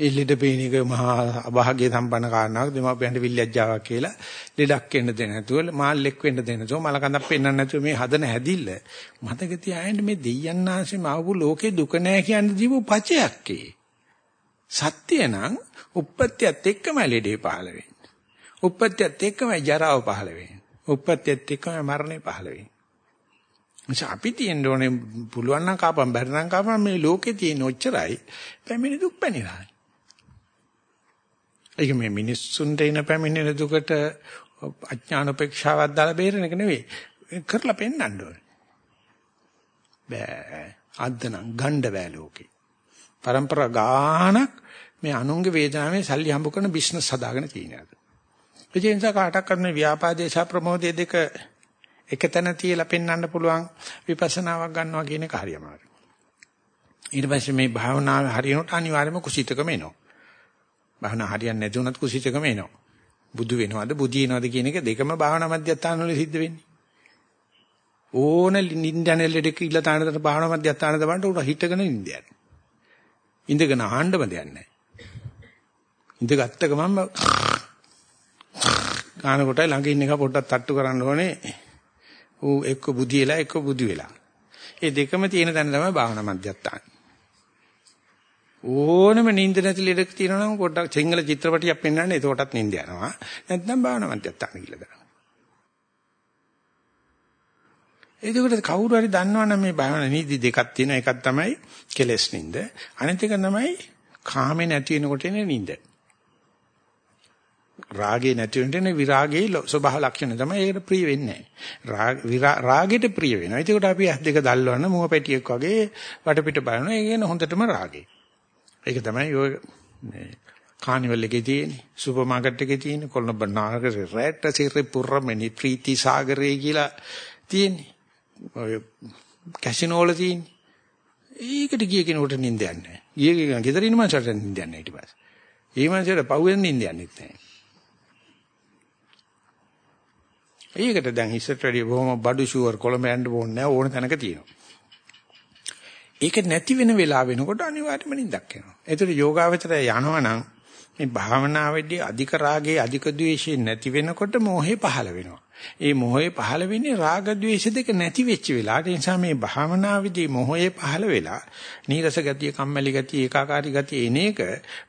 ඒ ලෙඩ පේන එක මහා අභාග්‍ය සම්පන්න කාරණාවක් දෙමාපියන්ට විල්ලැජ්ජාවක් කියලා ලෙඩක් වෙන්න දෙන්නේ නැතුව මාල්ලෙක් වෙන්න දෙන්නේ නැතුව මලකඳක් පෙන්වන්න නැතුව මේ හදන හැදිල්ල මතක තියාගන්න මේ දෙයයන් ආශ්‍රේ මවපු ලෝකේ දුක නැහැ කියන්නේ දීපු පචයක්කේ සත්‍ය නම් උප්පත්තියත් එක්කමයි ලෙඩේ පහළ වෙන්නේ උප්පත්තියත් එක්කමයි ජරාව පහළ වෙන්නේ උප්පත්තියත් එක්කම මරණය පහළ වෙන්නේ. නිසා අපි තියෙන්න ඕනේ පුළුවන් නම් කාපම් බැරි නම් කාපම් මේ ලෝකේ තියෙන ඔච්චරයි. පැමිණි දුක් පැනිරායි. ඒක මේ මිනිස්සුන්ට එන පැමිණෙන දුකට අඥාන උපේක්ෂාවක් දාලා බේරෙන එක නෙවෙයි. කරලා පෙන්වන්න ඕනේ. බෑ. අද්දනම් ගණ්ඩ බෑ ලෝකේ. પરම්පරා ගානක් මේ අනුන්ගේ වේදනාවේ සල්ලි හම්බ කරන බිස්නස් හදාගෙන තියෙනවා. ඒ නිසා කාටක් කරන ව්‍යාපාදේ සහ ප්‍රමෝදයේ දෙක එකතැන තියලා පෙන්වන්න පුළුවන් විපස්සනාවක් ගන්නවා කියන එක හරියම හරි. ඊට පස්සේ මේ භාවනාව හරියනකොට අනිවාර්යයෙන්ම කුසිතකම එනවා. භාවනා හරියන්නේ නැති වුණත් කුසිතකම එනවා. බුදු වෙනවද බුදිනවද කියන එක දෙකම භාවනා මධ්‍යස්ථාන වල සිද්ධ වෙන්නේ. ඕන නින්දන ලෙඩක ඉල්ල තානතර භාවනා මධ්‍යස්ථාන දවන්ට උට හිටගෙන නින්ද යනවා. ඉඳගෙන ආහන්නම දෙයක් නැහැ. ඉඳ ගත්ත ගමන්ම කාන කොටයි ළඟ ඉන්න එක පොඩ්ඩක් තට්ටු කරන්න ඕනේ. ඌ එක්ක බුදියලා එක්ක බුදු වෙලා. ඒ දෙකම තියෙන තැන තමයි භාවනා මධ්‍යස්ථාන. ඕනම නිින්ද නැති ලෙඩක් තියෙනවා නම් පොඩ්ඩක් සිංහල චිත්‍රපටියක් පෙන්වන්න එතකොටත් නිින්ද යනවා. නැත්නම් භාවනා මධ්‍යස්ථාන කියලා දානවා. එතකොට කවුරු හරි දන්නවනම් මේ භාවනා නීති දෙකක් තියෙනවා. එකක් තමයි කෙලස් නිින්ද. අනිත් එක තමයි කාමේ නැති වෙනකොට එන නිින්ද. රාගේ නැති වෙනට නේ විරාගයේ ස්වභාව ලක්ෂණ තමයි ඒකට ප්‍රිය වෙන්නේ නැහැ. රාගෙට ප්‍රිය වෙනවා. ඒකට අපි ඇස් දෙක දැල්වන්න මුව පැටියෙක් වගේ වටපිට බලනවා. ඒ කියන්නේ හොඳටම රාගේ. ඒක තමයි ඔය කානිවල් එකේ තියෙන, සුපර් මාකට් එකේ තියෙන කොළඹ නාගරේ රැට සිරේ පුරමෙනි ප්‍රීති සාගරේ කියලා තියෙන්නේ. ඔය කැසිනෝ වල තියෙන්නේ. ඒකට ගිය කෙනෙකුට නිින්ද යන්නේ නැහැ. ගිය ගෙදර ඉන්න මනුස්සයට නිින්ද යන්නේ ඊට පස්සේ. ඒ මනුස්සයට පහුවෙන් නිින්ද යන්නේ නැහැ. ඒකට දැන් ඉස්සරට වැඩිය බොහොම බඩු ෂුවර් කොළඹ යන්න ඕනේ නැහැ ඕන තැනක තියෙනවා. ඒක නැති වෙන වෙලාව වෙනකොට අනිවාර්යයෙන්ම නිින්දක් එනවා. ඒතර යෝගාවචරය යනවනම් මේ භාවනාවේදී අධික රාගයේ අධික ද්වේෂයේ නැති වෙනකොට මෝහය පහළ වෙනවා. ඒ මෝහය පහළ වෙන්නේ රාග ද්වේෂ දෙක නැති වෙච්ච වෙලාවට. ඒ නිසා මේ භාවනාවේදී මෝහය පහළ වෙලා නීරස ගතිය, කම්මැලි ගතිය, ඒකාකාරී ගතිය එන එක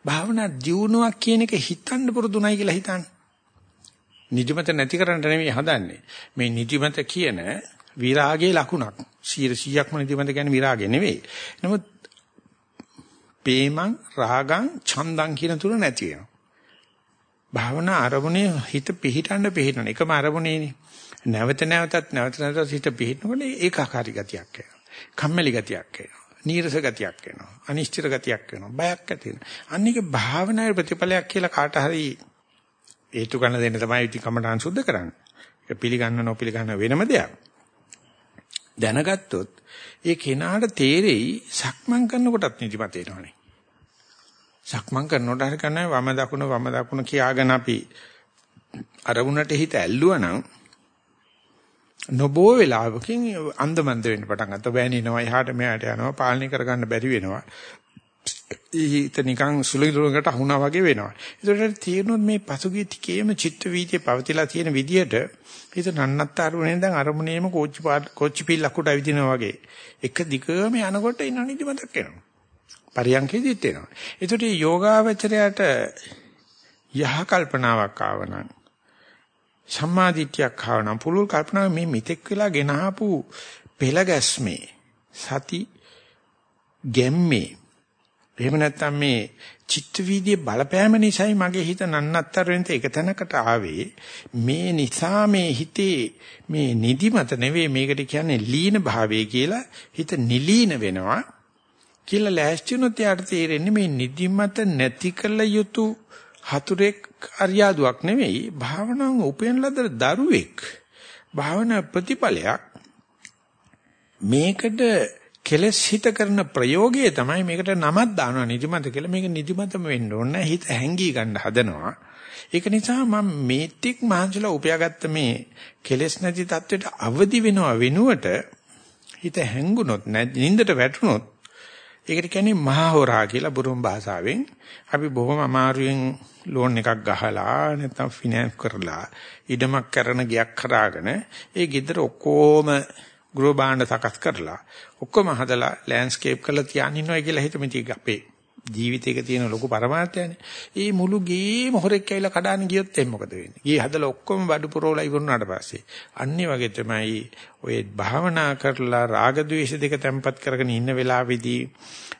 භාවනා දියුණුවක් කියන එක හිතන්න පුරුදුණයි කියලා හිතන්නේ. නිදිමත නැති කරන්න නෙමෙයි හදන්නේ. මේ නිදිමත කියන විරාගයේ ලකුණක්. 100%ක්ම නිදිමත කියන්නේ විරාගය නෙවෙයි. නමුත් පේමං රාගං ඡන්දං කියන තුන නැති වෙනවා. භාවනා අරමුණේ හිත පිහිටන්න පිහිටන එකම අරමුණේනේ. නැවත නැවතත් නැවත නැවතත් හිත පිහිටනකොට ඒකාකාරී ගතියක් එනවා. කම්මැලි ගතියක් එනවා. නීරස ගතියක් එනවා. අනිශ්චිත ගතියක් එනවා. බයක් ඇති වෙනවා. අන්න ඒක භාවනාවේ ප්‍රතිඵලයක් කියලා කාට හරි හේතු ගන්න දෙන්න තමයි ඉති කමඨාන් සුද්ධ කරන්නේ. ඒක පිළිගන්න නොපිළිගන්න වෙනම දෙයක්. දැනගත්තොත් ඒ කෙනාට තේරෙයි සක්මන් කරනකොටත් නිදිමත එනවනේ. සක්මන් කරනකොට හරි කන්නේ වම දකුණ වම දකුණ කියාගෙන අපි අරමුණට හිත ඇල්ලුවා නම් නොබෝ වෙලාවකින් අන්දමන්ද වෙන්න පටන් ගත්තා. බෑනිනවා එහාට මෙහාට යනවා පාලනය කරගන්න බැරි වෙනවා. ඊට නිකන් සුළුලුකට අහුණා වගේ වෙනවා. ඒකට තේරෙනොත් මේ පසුගිය ටිකේම චිත්ත වීතිය පවතිලා තියෙන විදියට හිත නන්නත්තරුනේ දැන් අරමුණේම කෝච්චි කෝච්චි පිල්ලක්කට ඇවිදිනවා වගේ. එක දිගම යනකොට ඉන්න නිදිමතක් එනවා. පරියන්කෙදිත් එනවා. ඒකට යෝගාවචරයට යහ කල්පනාවක් ආවනම් සම්මාදිට්ඨියක් ආවනම් පුරුල් කල්පනාව මේ මිතෙක් වෙලා ගෙනහපු පෙළ ගැස්මේ සති ගැම්මේ එහෙම නැත්නම් මේ චිත්ත වීදියේ බලපෑම නිසායි මගේ හිත නන්නත්තර වෙනත එක තැනකට ආවේ. මේ නිසා මේ හිතේ මේ නිදිමත නෙවෙයි මේකට කියන්නේ ලීන භාවය කියලා හිත නිලීන වෙනවා. කියලා ලෑස්තිනොත් යාට තේරෙන්නේ මේ නිදිමත නැති කළ යුතු හතුරෙක් අරියාදුවක් නෙවෙයි. භාවනාව උපයන ලද දරුවෙක්. භාවනා ප්‍රතිඵලයක්. මේකට කෙලස් හිත කරන ප්‍රයෝගය තමයි මේකට නමක් දානවා නිදිමත කියලා. මේක නිදිමතම වෙන්න ඕනේ. හිත හැංගී ගන්න හදනවා. ඒක නිසා මම මේතික් මහන්සිලා උපයාගත්ත මේ කෙලස් නැති தത്വෙට අවදි වෙනවා වෙනුවට හිත හැංගුණොත් නින්දට වැටුණොත් ඒකට කියන්නේ මහා හොරා කියලා බුරුම් භාෂාවෙන් අපි බොහොම අමාරුවෙන් ලෝන් එකක් ගහලා නැත්නම් ෆිනෑන්ස් කරලා ඉඩමක් කරන ගයක් හදාගෙන ඒ ගෙදර ඔක්කොම ගෘහ භාණ්ඩ සකස් කරලා ඔක්කොම හදලා ලෑන්ඩ්ස්කේප් කරලා තියාගෙන ඉන්නවා කියලා හිතමු ඉතින් අපේ ජීවිතේක තියෙන ලොකු පරමාර්ථයනේ. ඒ මුළු ගේම හොරෙක් ඇවිල්ලා කඩාන ගියොත් එම් මොකද වෙන්නේ? ගේ හදලා ඔක්කොම බඩු පුරවලා ඉවරුනාට පස්සේ අන්නේ වගේ තමයි ඔය භාවනා කරලා රාග ద్వේෂ දෙක තැම්පත් කරගෙන ඉන්න වෙලාවේදී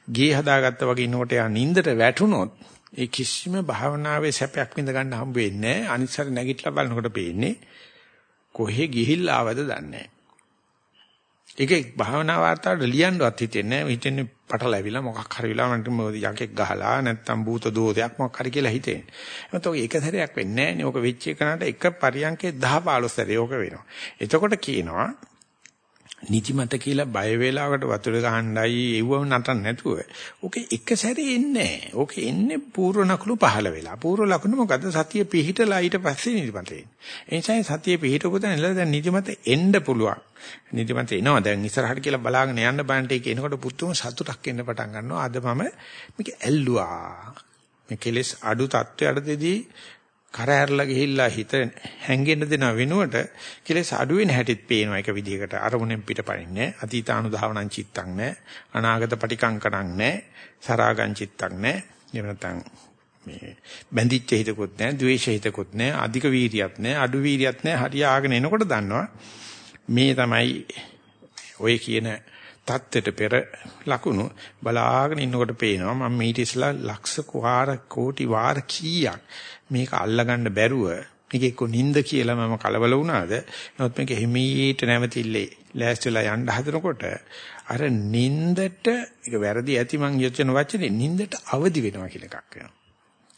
ගේ හදාගත්ත වගේ ඉන්නකොට යා නින්දට වැටුනොත් ඒ කිසිම භාවනාවේ සැපයක් විඳ ගන්න හම්බ වෙන්නේ නැහැ. අනිත් නැගිටලා බලනකොට පේන්නේ කොහෙ ගිහිල්ලා ආවද දන්නේ නැහැ. ඒක භාවනා වාර්තාවට ලියන්නවත් හිතෙන්නේ නැහැ. හිතෙන්නේ පටලැවිලා මොකක් හරි වෙලා මන්ට යකෙක් ගහලා නැත්තම් භූත දෝතයක් මොකක් හරි කියලා හිතෙන්නේ. එහෙනම් ඔක එක සැරයක් වෙන්නේ නැහැ නේ. ඔක වෙච්ච එකනට එක පරියන්කේ 10 15 සැරේ ඕක වෙනවා. එතකොට කියනවා නිදිමත කියලා බය වේලාවකට වතුර ගහන්නයි එව්ව නටන්න නැතුව. ඕකේ එක සැරේ එන්නේ නැහැ. ඕකේ එන්නේ පූර්ව නකුළු පහළ වෙලා. පූර්ව ලකුණු මොකද? සතිය පිහිටලා ඊට පස්සේ නිදිමත එන්නේ. ඒ නිසා සතිය පිහිටපු දැන් දැන් නිදිමත එන්න පුළුවන්. නිදිමත එනවා දැන් ඉස්සරහට කියලා බලාගෙන යන්න බෑන්ට ඒක එනකොට පුතුම සතුටක් එන්න පටන් ගන්නවා. අද මම මේක ඇල්ලුවා. මේ කෙලෙස් අඩු තත්වයටදී කර ඇරලා ගිහිල්ලා හිත හැංගෙන්න දෙන වෙනුවට කෙලෙස් අඩු වෙන හැටිත් පේනවා එක විදිහකට. අරමුණෙන් පිටපයින්නේ අතීතානුධාවනං චිත්තං නැහැ. අනාගත පටිකංකණං නැහැ. සරාගං චිත්තං නැහැ. එහෙම නැත්නම් මේ බැඳිච්ච හිතකුත් නැහැ ද්වේෂ හිතකුත් නැහැ අධික වීරියක් නැහැ අඩු වීරියක් නැහැ. හරිය ආගෙන එනකොට දන්නවා මේ තමයි ඔය කියන தත්ත්වයට පෙර ලකුණු. බලාගෙන ඉන්නකොට පේනවා මම ඊට ඉස්සලා ලක්ෂ වාර කෝටි වාර කීයක් මේක අල්ලගන්න බැරුව මේක එක්ක නිନ୍ଦ කියලා මම කලබල වුණාද නමුත් මේක හිමීට නැවතිල්ලේ ලෑස්තිලා යන්න හදනකොට අර නින්දට ඒක වැරදි ඇති මං යොචන වචනේ නින්දට අවදි වෙනවා කියලා එකක් වෙනවා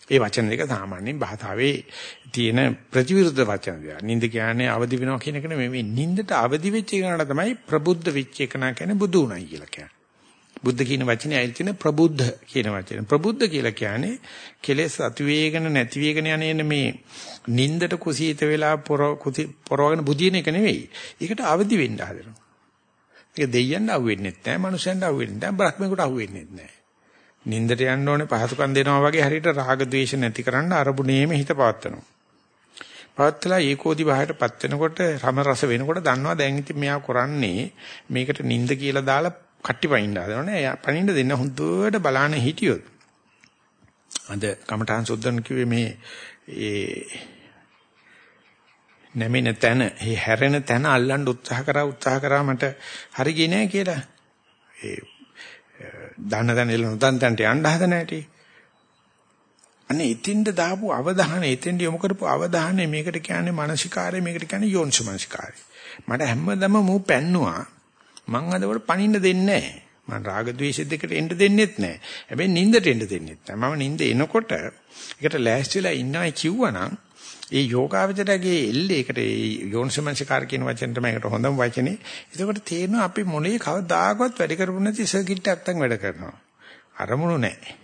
ඒ වචන දෙක සාමාන්‍යයෙන් භාෂාවේ තියෙන ප්‍රතිවිරුද්ධ වචන දෙක. නින්ද කියන්නේ අවදි වෙනවා කියන එක නෙමෙයි මේ නින්දට අවදි වෙච්ච එකනට තමයි ප්‍රබුද්ධ වෙච්ච එක නා කියන්නේ බුදු උණයි කියලා කියන්නේ. බුද්ධ කියන වචනේ ඇයිල් තියෙන ප්‍රබුද්ධ කියන වචනේ. ප්‍රබුද්ධ කියලා කියන්නේ කෙලෙස් අතිවේගන නැති වේගන යන මේ නින්දට කුසීත වෙලා පොර පොරවගෙන බුදින එක නෙවෙයි. ඒකට අවදි වෙන්න හදනවා. ඒක දෙයයන්ට අහුවෙන්නේ නැහැ, මනුෂයන්ට අහුවෙන්නේ නැහැ, බ්‍රහ්මෙකුට අහුවෙන්නේ නැහැ. නින්දට යන්න ඕනේ පහසුකම් දෙනවා වගේ හරියට රාග ద్వේෂ නැති කරන්න අරබුණේම හිත පවත්නවා. පවත්ලා ඒකෝදි බහයටපත් වෙනකොට රම රස වෙනකොට දන්නවා දැන් ඉතින් මෙයා කරන්නේ මේකට නින්ද කියලා දාලා කට්ටි පයින්න හදනවනේ. එයා පනින්න දෙන්න හොඳට බලාන හිටියොත්. අද කමඨාන් සුද්ධන් කිව්වේ මේ ඒ නැමෙන තැන, ඒ හැරෙන තැන අල්ලන්න උත්සාහ කරා උත්සාහ කරා මට හරි ගියේ නෑ කියලා. ඒ දන්න තැන එළ නොදන්න තැනට යන්න හදන හැටි. අනේ ඉතින්ද දාපු අවධානය ඉතින්ද යොමු කරපු අවධානය මේකට කියන්නේ මානසිකාරය මේකට කියන්නේ යෝනිසමනසිකාරය. මට හැමදම මූ පැන්නුවා මං අදවට පණින්න දෙන්නේ නැහැ. මං රාග ద్వේෂ දෙකට එන්න දෙන්නෙත් නැහැ. හැබැයි නිින්දට එන්න දෙන්නෙත් නැහැ. මම නිින්ද එනකොට ඒකට ලෑස්තිලා ඉන්නයි කිව්වනම් ඒ යෝගාවචරයේ එල්ලේ ඒකට ඒ යෝනිසමංසකාර කියන වචන තමයි ඒකට හොඳම වචනේ. ඒකට තේරෙනවා අපි මොලේ කවදාකවත් වැඩ කරපු නැති සර්කිට් එකක් දැන් වැඩ කරනවා. අරමුණු නැහැ.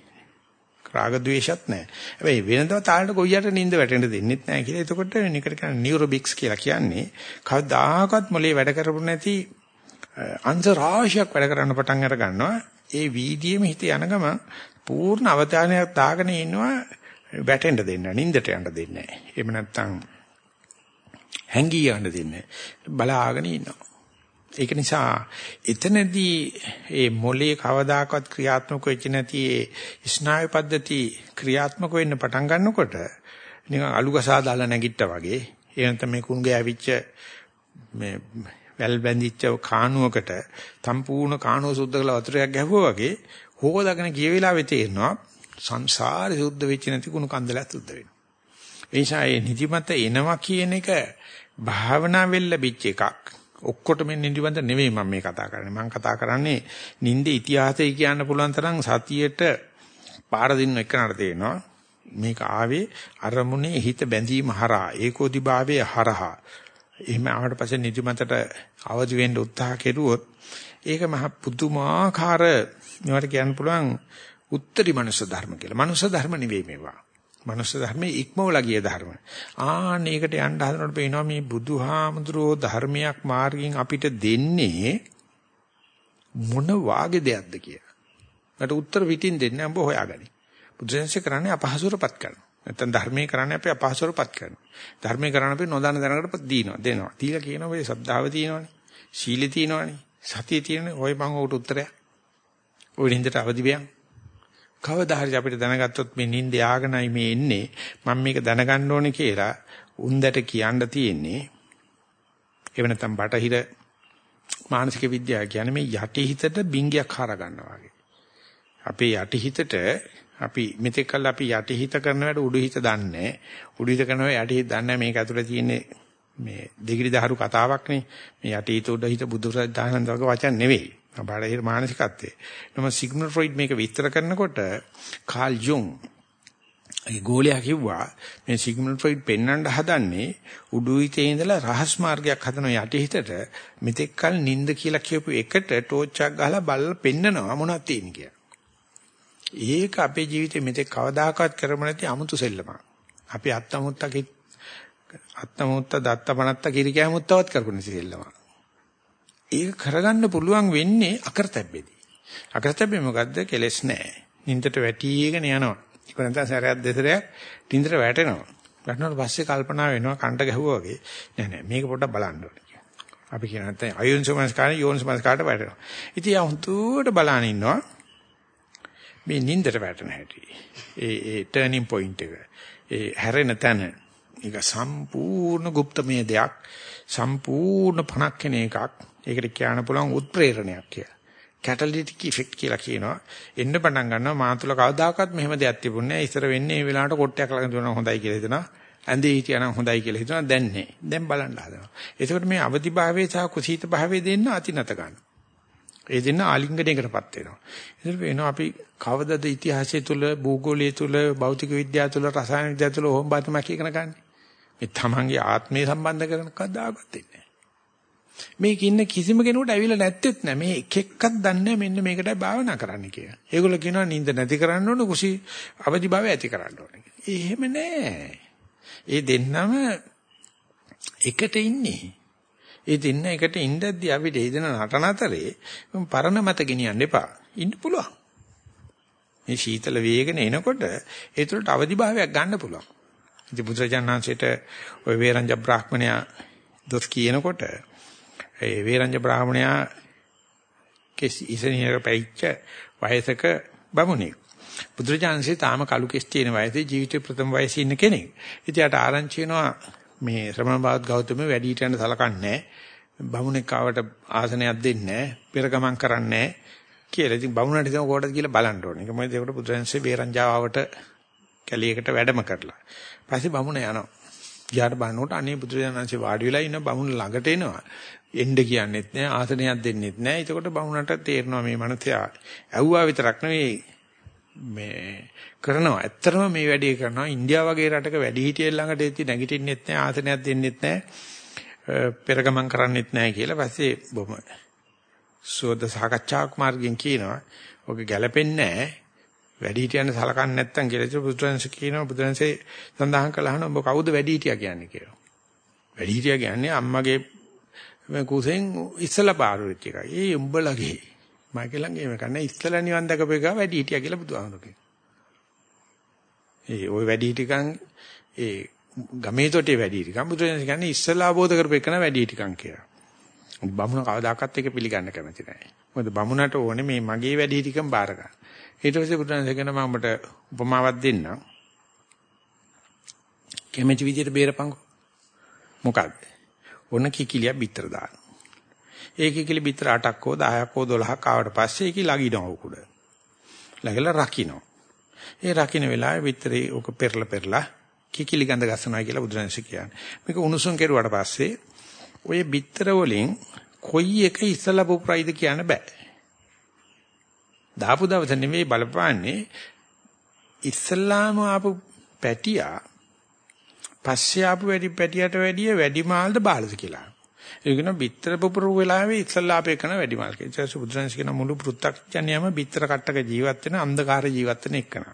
රාග ద్వේෂත් නැහැ. හැබැයි වෙනදා තාලට කොයියට නිින්ද වැටෙන්න දෙන්නෙත් නැහැ කියලා. එතකොට නිකට කියන නියුරොබික්ස් කියලා කියන්නේ කවදාකවත් මොලේ වැඩ කරපු නැති අංශ රාශියක් වැඩ කරන්න පටන් අර ගන්නවා. ඒ වීදියේම හිත යන ගම පූර්ණ අවධානයක් දාගෙන ඉන්නවා වැටෙන්න දෙන්න නින්දට යන්න දෙන්නේ නැහැ. එහෙම නැත්නම් හැංගී යන්න දෙන්නේ බලාගෙන ඉන්නවා. ඒක නිසා එතනදී ඒ මොලේ කවදාකවත් ක්‍රියාත්මක වෙච්ච නැති ඒ ස්නායු පද්ධති ක්‍රියාත්මක වෙන්න පටන් ගන්නකොට නිකන් අලු ගසා දාලා නැගිට්ටා වගේ ඒ නැත්නම් මේ කුංගේ ඇවිච්ච මේ වැල් බැඳිච්ච කානුවකට සම්පූර්ණ කානුව සුද්ධ කළ වතුරයක් ගැහුවා වගේ හොදාගෙන ගිය වෙලාවේ තේරෙනවා සංසාරේ සුද්ධ වෙච්ච නැති කුණු කන්දලක් සුද්ධ වෙනවා. ඒ නිසා මේ නිදිමත එනවා කියන එක භාවනා වෙල්ල බිච් එකක්. ඔක්කොටම නිදිමත නෙවෙයි මම මේ කතා කරන්නේ. මම කතා කරන්නේ නිින්දේ ඉතිහාසය කියන්න පුළුවන් තරම් සතියේට පාර දින්න එකනට තේනවා. මේක ආවේ අරමුණේ හිත බැඳීම හරහා ඒකෝදි භාවයේ හරහා එහෙම ආවට පස්සේ නිදිමතට අවදි වෙන්න උත්සාහ කෙරුවොත් ඒක මහ පුදුමාකාර මේවට කියන්න පුළුවන් උත්තරී මනුෂ්‍ය ධර්ම කියලා. මනුෂ්‍ය ධර්ම නෙවෙයි මේවා. මනුෂ්‍ය ධර්මයේ ඉක්මවලා ගිය ධර්ම. ආන්න ඒකට යන්න හදනකොට පේනවා මේ බුදුහාමුදුරෝ ධර්මයක් මාර්ගයෙන් අපිට දෙන්නේ මොන වාගේ දෙයක්ද කියලා. මට උත්තර පිටින් දෙන්නේ අඹ හොයාගනි. බුදුසෙන්සේ කරන්නේ අපහසුරපත් කරනවා. නැත්නම් ධර්මයේ කරන්නේ අපි අපහසුරපත් කරනවා. ධර්මයේ කරන්නේ අපි නොදන්න දැනකට දීනවා දෙනවා. දීලා කියනවා මේ ශ්‍රද්ධාව තියෙනවනේ. සීලෙ තියෙනවනේ. සතිය තියෙනවනේ. ඔය මං උට උත්තරයක්. ඔය නින්දට අවදි වෙයන්. කවදා හරි අපිට දැනගත්තොත් මේ නිින්ද යාගෙනයි මේ එන්නේ මම මේක දැනගන්න ඕනේ කියලා උන්දට කියන්න තියෙන්නේ එව නැත්තම් බටහිර මානසික විද්‍යාව කියන්නේ මේ යටි හිතට බින්ගයක් හර ගන්නවා වගේ. අපේ යටි හිතට අපි මෙතෙක් කල් අපි යටි හිත කරන වැඩ උඩු හිත දන්නේ උඩු හිත කරන වැඩ යටි හිත දන්නේ මේක ඇතුලේ තියෙන්නේ මේ දෙගිරි දහරු කතාවක් නේ මේ යටි හිත උඩු හිත බුදුරජාණන් වගේ වචන නෙවෙයි බාහිර මානසිකත්වයේ. නම සිග්මන්ඩ් ෆ්‍රොයිඩ් මේක විස්තර කරනකොට කාල් ජුන් ඒ ගෝලයා කිව්වා මේ සිග්මන්ඩ් ෆ්‍රොයිඩ් පෙන්වන්න හදන්නේ උඩුහිතේ ඉඳලා රහස් මාර්ගයක් හදන යටිහිතට මෙතෙක් කල නිନ୍ଦ කියලා කියපු එකට ටෝච් එකක් ගහලා බලලා පෙන්නනවා මොනවද තියෙන්නේ කියලා. ඒක අපේ ජීවිතේ මෙතෙක් කවදාකවත් කරම නැති අමුතු සෙල්ලමක්. අපි අත්තමුත්තක අත්තමුත්ත දත්තපනත්ත කිරිකෑමුත්තවත් කරපු නැති සෙල්ලමක්. ඒක කරගන්න පුළුවන් වෙන්නේ අකරතැබ්බේදී. අකරතැබ්බේ මොකද්ද? කෙලස් නැහැ. නින්දට වැටිගෙන යනවා. ඒක නැත්නම් සැරයක් දෙසරයක් නින්දට වැටෙනවා. වැටෙනාට පස්සේ කල්පනා වෙනවා කණ්ඩ ගැහුවා වගේ. නෑ නෑ මේක පොඩ්ඩක් බලන්න ඕනේ. අපි කියන නැත්නම් අයෝන්සමස් කාණ යෝන්සමස් කාට වැටෙනවා. ඉතින් යා හුතුට බලන ඉන්නවා. මේ නින්දට වැටෙන හැටි. ඒ ඒ ටර්නින් පොයින්ට් එක. ඒ හැරෙන තැන. ඒක සම්පූර්ණ গুপ্তමය දෙයක්. සම්පූර්ණ පණක් කෙන එකක්. ඒකට කියන්න පුළුවන් උත්ප්‍රේරණයක් කියලා. කැටලිටික් ඉෆෙක්ට් කියලා කියනවා. එන්න පටන් ගන්නවා මාතුල කවදාකවත් මෙහෙම දෙයක් තිබුණේ නැහැ. ඉස්සර වෙන්නේ මේ වෙලාවට කොට්ටයක් ළඟ දුවනවා හොඳයි කියලා හිතනවා. ඇඳේ හිටියනම් හොඳයි කියලා හිතනවා. දැන් නෑ. දැන් බලන්න හදනවා. ඒකෝට මේ අවදිභාවයේ සහ කුසීත භාවයේ දෙන්න අතිනත ගන්නවා. ඒ දෙන්න ආලිංගණයකටපත් වෙනවා. ඒකට වෙනවා අපි කවදද ඉතිහාසය තුල, භූගෝලය තුල, භෞතික විද්‍යාව තුල, රසායන විද්‍යාව තුල ඕම් බාතමක් ඉගෙන ගන්න. මේ තමන්ගේ ආත්මය සම්බන්ධ කරන කවදාකවත් දෙන්නේ මේක ඉන්න කිසිම කෙනෙකුට ඇවිල්ලා නැත්තේත් නෑ. මේ එක එකක් දන්නේ මෙන්න මේකටයි භාවනා කරන්න කියලා. ඒගොල්ලෝ කියනවා නිින්ද නැති කරන්න ඕන කුසි අවදිභාවය ඇති කරන්න ඕන එහෙම නෑ. ඒ දෙන්නම එකට ඉන්නේ. ඒ දෙන්න එකට ඉඳද්දී අපිට එදෙන නටන අතරේ පරණ මත ගෙනියන්න එපා. ඉන්න පුළුවන්. මේ සීතල වේගන එනකොට ඒ තුළට අවදිභාවයක් ගන්න පුළුවන්. ඉතින් බුදුරජාණන්සේට ওই වේරංජ බ්‍රාහ්මණයා දොස් කියනකොට ඒ වේරංජ බ්‍රාහමණයා කෙස් ඉසනියක පැවිච්ච වයසක බමුණෙක්. බුදුරජාණන්සේ තාම කලු කෙස් තියෙන වයසේ ජීවිතේ ප්‍රථම වයසේ ඉන්න කෙනෙක්. ඉතින් යාට ආරංචි වෙනවා මේ ශ්‍රමණ බාත් ගෞතම වැඩි හිටියන් සලකන්නේ බමුණෙක් ආවට ආසනයක් දෙන්නේ නැහැ, පෙර ගමන් කරන්නේ නැහැ කියලා. ඉතින් බමුණට හිතන කොටද කියලා බලන්න ඕනේ. ඒක මොකද ඒකට බුදුරජාණන්සේ වේරංජාවට කැලියකට වැඩම කරලා. පස්සේ බමුණ යනවා. ගියාට බලනකොට අනේ බුදුරජාණන්සේ වාඩි වෙලා ඉන්න බමුණ ළඟට එනවා. එන්න කියන්නෙත් නෑ ආසනයක් දෙන්නෙත් නෑ. එතකොට බමුණට තේරෙනවා මේ මනසයා ඇව්වා විතරක් නෙවෙයි මේ කරනවා. ඇත්තටම මේ වැඩේ කරනවා. ඉන්දියාව වගේ රටක වැඩි හිටියෙල් ළඟට එති නැගිටින්නෙත් නෑ ආසනයක් දෙන්නෙත් නෑ. පෙරගමන් කරන්නෙත් නෑ කියලා පස්සේ බොම සෝද සාකච්ඡාවක් මාර්ගයෙන් කියනවා. ඔක ගැළපෙන්නේ නෑ. වැඩි හිටියන් සලකන්නේ නැත්තම් කියලා ඉතින් බුදුරජාණන් කියනවා බුදුරජාණන්සේ සඳහන් කළාහන ඔබ කවුද වැඩි හිටියා කියන්නේ කියලා. වැඩි හිටියා කියන්නේ අම්මගේ මේ කුසෙන් ඉස්සලා පාරු වෙච්ච එකයි. ඒ උඹලගේ මගේ ළඟ එහෙම කන්නේ ඉස්සලා නිවන් දැකපු එක වැඩි හිටියා කියලා බුදුහාමුදුරුවෝ කියනවා. ඒ ওই වැඩි හිටිකන් ඒ ගමේ තොටේ වැඩි හිටිකන් බුදුරජාණන් කියන්නේ ඉස්සලා අවබෝධ කරපු එකන වැඩි හිටිකන් කියලා. බමුණ කවදාකවත් ඒක පිළිගන්න කැමති නැහැ. මොකද බමුණට ඕනේ මේ මගේ වැඩි හිටිකම් බාර ගන්න. ඊට පස්සේ බුදුරජාණන් කියන මම ඔබට උපමාවක් දෙන්නම්. කැමැති විදියට බේරපංකෝ. මොකක්ද? ඔන්න කිකිලියක් බිත්තර දාන. ඒ කිකිලි බිත්තර 8ක් හෝ 10ක් හෝ 12ක් ආවට පස්සේ ඒකි ලගිනවා උකුඩ. ලගලා රකින්න. ඒ රකින්න වෙලාවේ බිත්තරේ ඔක පෙරලා පෙරලා කිකිලි ගඳ ගන්නවා කියලා බුදුරජාණන් කියන්නේ. මේක උණුසුම් කෙරුවාට පස්සේ ඔය බිත්තර වලින් කොයි එක ඉස්සලා පුපුරයිද කියන්න බෑ. දාපු දවස නෙමෙයි බලපාන්නේ ඉස්සලාම ආපු පැටියා පස්සේ ආපු වැඩි පැටියට වැඩිය වැඩිමාල්ද බාලද කියලා. ඒ කියන බිත්තර පුපුරු වෙලාවේ ඉස්සලා අපේ කරන වැඩිමාල් කියලා. ඒ සුබුද්‍රන්ස් කියන මුළු පෘත්තක්ඥයම බිත්තර කට්ටක ජීවත් වෙන අන්ධකාර ජීවත් වෙන එකන.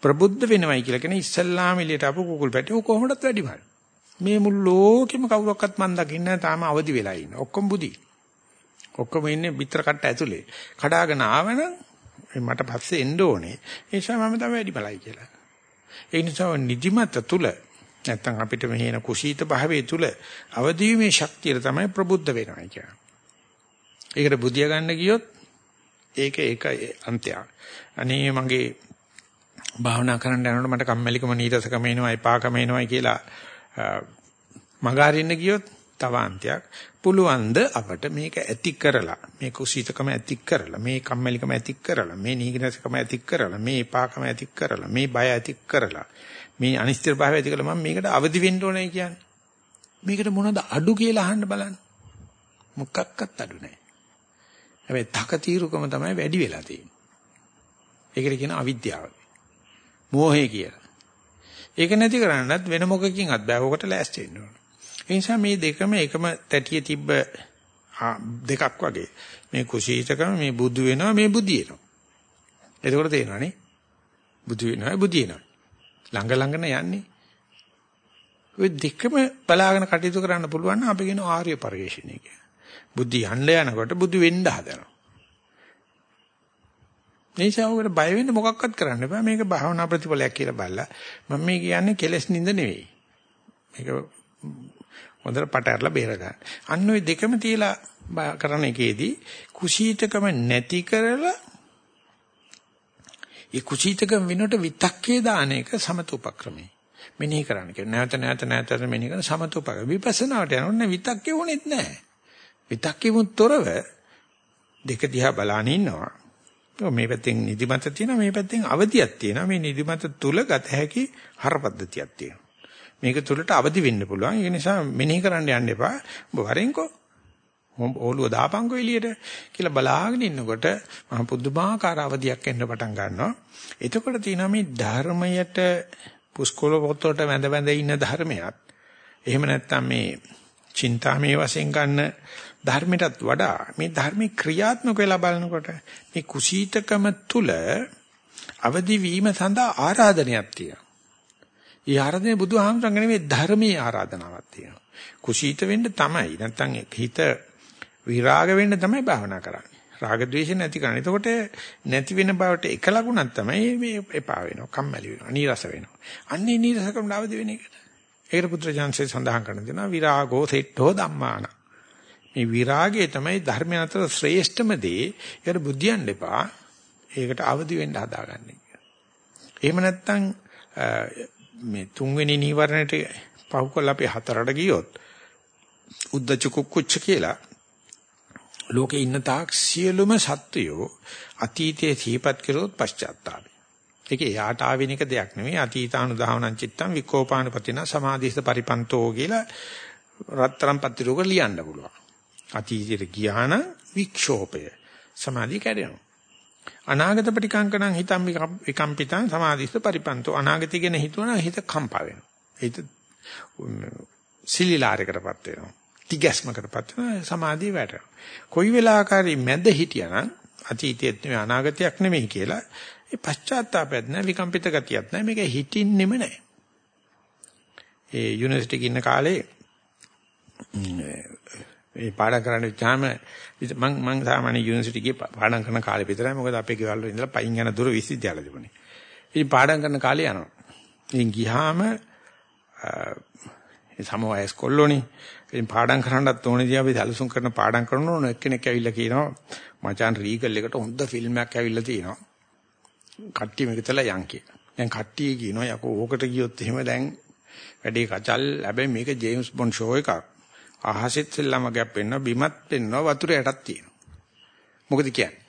ප්‍රබුද්ධ වෙනවයි කියලා කියන ඉස්සල්ලාම එළියට ආපු කුකුල් පැටිය කොහොමදත් වැඩිමාල්. මේ මුළු ලෝකෙම කවුරක්වත් මන් දකින්නේ නැහැ තාම අවදි වෙලා ඉන්න. ඔක්කොම බුදි. ඔක්කොම ඉන්නේ බිත්තර කට්ට ඇතුලේ. කඩාගෙන ආවනම් මට පස්සේ එන්න ඕනේ. ඒ නිසා මම තමයි වැඩි බලයි කියලා. ඒ නිසා නිදිමත තුල නැත්තම් අපිට මෙහෙන කුසීත භාවයේ තුල අවදීීමේ ශක්තිය තමයි ප්‍රබුද්ධ වෙනවා කියන්නේ. ඒකට බුදියා ගන්න ගියොත් ඒක ඒක අන්තයක්. අනේ මගේ භාවනා කරන්න යනකොට මට කම්මැලිකම නීරසකම එනවා එපාකම එනවා කියලා මගහරින්න ගියොත් තව අන්තයක්. පුළුවන්ද අපට මේක ඇති කරලා මේ කුසීතකම ඇති කරලා මේ කම්මැලිකම ඇති කරලා මේ නීගනසකම ඇති කරලා මේ එපාකම ඇති කරලා මේ බය ඇති කරලා මේ අනිශ්චිත භාවය ඇති කරලා මම මේකට අවදි වෙන්න ඕනේ කියන්නේ මේකට මොනවද අඩු කියලා අහන්න බලන්න මොකක්වත් අඩු නැහැ හැබැයි තකතිරුකම තමයි වැඩි වෙලා තියෙන්නේ ඒකට කියන අවිද්‍යාව මෝහය කියලා ඒක නැති කරන්නත් වෙන මොකකින්වත් බෑ ඔකට ලෑස්ති වෙන්න ඕනේ ඒ නිසා මේ දෙකම එකම තැටිය තිබ්බ දෙකක් වගේ. මේ කුසීතකම මේ බුදු වෙනවා මේ බුදියනවා. එතකොට තේරෙනවනේ. බුදු වෙනවා බුදියනවා. ළඟ ළඟන යන්නේ. ඔය දෙකම බලාගෙන කටයුතු කරන්න පුළුවන් නම් අපි කියන ආර්ය පරිශ්‍රණය කියලා. බුද්ධි යන්න යනකොට බුදු වෙන්න හදනවා. මේසාවකට බය වෙන්න මොකක්වත් කරන්න බෑ. මේක භාවනා ප්‍රතිඵලයක් කියලා බලලා මම මේ කියන්නේ කෙලස් නින්ද නෙවෙයි. මේක හොඳට පට ඇරලා බේර ගන්න. අන්න ওই දෙකම තියලා කරන එකේදී කුසීතකම නැති කරලා ඒ කුසීතකම විනෝට විතක්කේ දාන එක සමතුපක්‍රමයි. මෙනෙහි කරන්න කියන නැවත නැවත නැවත මෙනෙහි කරන සමතුපක විපස්සනාවට යනොත් විතක්කේ වුණෙත් නැහැ. විතක්කේමුත් තොරව දෙක දිහා බලාන ඉන්නවා. මේ පැත්තෙන් නිදිමත තියෙනවා මේ පැත්තෙන් අවදියක් තියෙනවා මේ නිදිමත තුල ගත හැකි හරපද්ධතියක් තියෙනවා. මේක තුළට අවදි වෙන්න පුළුවන්. ඒ නිසා මෙනෙහි කරන්න යන්න එපා. ඔබ වරෙන්කෝ. ඕලුව දාපංකෝ එළියට කියලා බලාගෙන ඉන්නකොට මහ පුදුමාකාර අවදියක් එන්න පටන් ගන්නවා. එතකොට තියෙනවා මේ ධර්මයට පුස්කොළ පොතට වැඳ වැඳ ඉන්න ධර්මයක්. එහෙම නැත්නම් මේ චින්තාමේ වශයෙන් ගන්න ධර්මයටත් වඩා මේ ධර්මී ක්‍රියාත්මක වෙලා බලනකොට මේ කුසීතකම තුල අවදි වීම සඳහා ආරාධනයක් තියෙනවා. ඒ ආරාධනේ බුදුහාමරංග නෙමෙයි ධර්මයේ ආරාධනාවක් තියෙනවා. කුසීත වෙන්න තමයි නැත්තම් හිත විරාග වෙන්න තමයි භාවනා කරන්නේ. රාග ద్వේෂ නැති කරන්නේ. එතකොට නැති වෙන බවට එක ලකුණක් තමයි මේ එපා වෙනවා, කම්මැලි වෙනවා, නීරස වෙනවා. අන්නේ නීරසකම නාවද වෙන එකට. ඒකට පුත්‍රජාන්සේ සඳහන් කරන දෙනවා විරාගෝ සෙට්ඨෝ ධම්මාන. මේ විරාගය තමයි ධර්මය අතර ශ්‍රේෂ්ඨම දේ. ඒකට බුද්ධියන් දෙපා. ඒකට අවදි වෙන්න හදාගන්නේ. එහෙම නැත්නම් මේ තුන්වෙනි නීවරණයට පහු කරලා අපි හතරට ගියොත් උද්දච්ච කුක්කුච්ච කියලා ලෝකේ ඉන්න තාක් සියලුම සත්වයෝ අතීතයේ සිහිපත් කරොත් පශ්චාත්තාපය. ඒක යාට ආවිනික දෙයක් නෙමෙයි අතීතානුදාහනං චිත්තං විකෝපානුපතින සමාධිස්ත පරිපන්තෝ කියලා රත්තරන් පත්‍රික ලියන්න පුළුවන්. අතීතයට ගියාන වික්ෂෝපය සමාධිය කැඩෙනවා. අනාගත පටිකංකණං හිතම් විකම්පිතං සමාධිස්ස පරිපන්තෝ අනාගතය ගැන හිතුවනම් හිත කම්පා වෙනවා. හිත සිලිලාරයකටපත් වෙනවා. තිගැස්මකටපත් වෙනවා සමාධිය වැටෙනවා. කොයි වෙලාවකරි මැද හිටියානම් අතීතයේත් නෙමෙයි අනාගතයක් නෙමෙයි කියලා ඒ පශ්චාත්තාපයක් නැහැ විකම්පිත ගතියක් නැහැ මේක හිටින්නෙම නැහැ. ඒ යුනිවර්සිටි ඉන්න කාලේ මේ පාඩම් කරන්න ඉච්චාම මම මම සාමාන්‍ය යුනිවර්සිටි ගියේ පාඩම් කරන කාලේ විතරයි මොකද අපේ ගෙවල් වල ඉඳලා පයින් යන දුර විශ්වවිද්‍යාල තිබුණේ. ඉතින් පාඩම් කරන කාලේ යනවා. ඉතින් ගියාම ඒ සම වයස් කොල්ලෝනේ. ඉතින් පාඩම් කරන්නත් ඕනේදී අපි දලසුම් කරන පාඩම් කරන ඕන එක්කෙනෙක් ඇවිල්ලා කියනවා මචාන් රීගල් එකට හොඳ ෆිල්ම් එකක් ඇවිල්ලා තියෙනවා. කට්ටිය මේකතලා යන් කියලා. දැන් කට්ටිය කියනවා යකෝ ඕකට ගියොත් එහෙම දැන් වැඩේ කචල් හැබැයි මේක ජේම්ස් බොන්ඩ් ෂෝ එකක්. අහසෙත් සෙල්ලම ගැප් වෙනවා බිමත් වෙනවා වතුර යටත් තියෙනවා. මොකද කියන්නේ?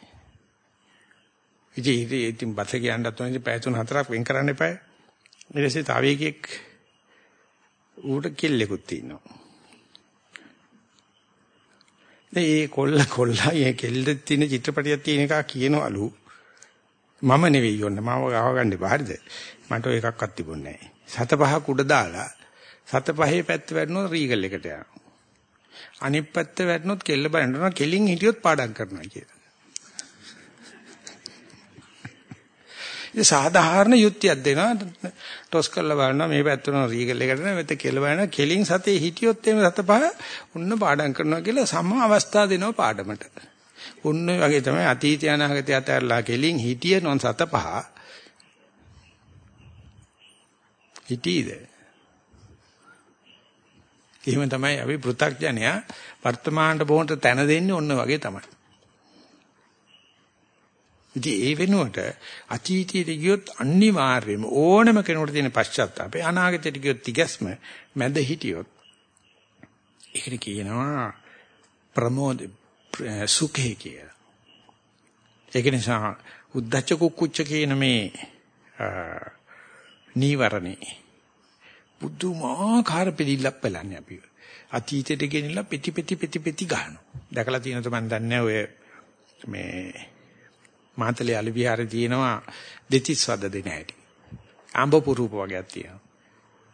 ඉතින් ඉතින් බස කියන්නත් ඕනේ පැය තුන හතරක් වෙන් කරන්න එපා. ඊට පස්සේ තව එකෙක් ඌට කෙල්ලෙකුත් ඉන්නවා. ඒ කොල්ල කොල්ලා ඒ කෙල්ලෙත් තියෙන චිත්‍රපටියක් තියෙන එක කියනවලු. මම නෙවෙයි යොන්න මාව ගහගන්න එපා හරිද මට ඔය එකක්වත් තිබුණේ නැහැ සත පහ කුඩ දාලා සත පහේ පැත්ත වැටුණොත් රීගල් එකට යනවා. අනිත් පැත්ත වැටුණොත් කෙල්ල බලනවා කෙලින් හිටියොත් පාඩම් කරනවා කියලා. ඒ සාධාරණ යුක්තියක් දෙනවා. ටොස් කරලා බලනවා මේ පැත්තන රීගල් එකට මෙත කෙල බලනවා. කෙලින් සතේ හිටියොත් එimhe සත පහ උන්න පාඩම් කරනවා කියලා සම අවස්ථා දෙනවා පාඩමට. උන්න වගේ තමයි අතීතය අනාගතය අතරලා කෙලින් හිටිය නොන් සත පහ. හිටීද එහෙම තමයි අපි පෘථග්ජනයා වර්තමානට බොහොම තැන දෙන්නේ ඔන්න වගේ තමයි. ඉතින් ඒ වෙනුවට අතීතයට ගියොත් අනිවාර්යයෙන්ම ඕනම කෙනෙකුට තියෙන පශ්චාත්තාපය අනාගතයට ගියොත් තිගැස්ම මැද හිටියොත් ඒකට කියනවා ප්‍රමෝද සුඛේ කියලා. ඒක නිසා උද්දච්ච කුක්කුච්ච කියන මේ නීවරණේ බුදුමාකාර පිළිලක් බලන්නේ අපි. අතීතයට ගෙනිලා පෙති පෙති පෙති පෙති ගන්නවා. දැකලා තියෙනවද මන් දන්නේ ඔය මේ මාතලේ අලි විහාරේ තියෙනවා දෙතිස් වද දෙන හැටි. ආඹ පුරූප වගේක් තියෙනවා.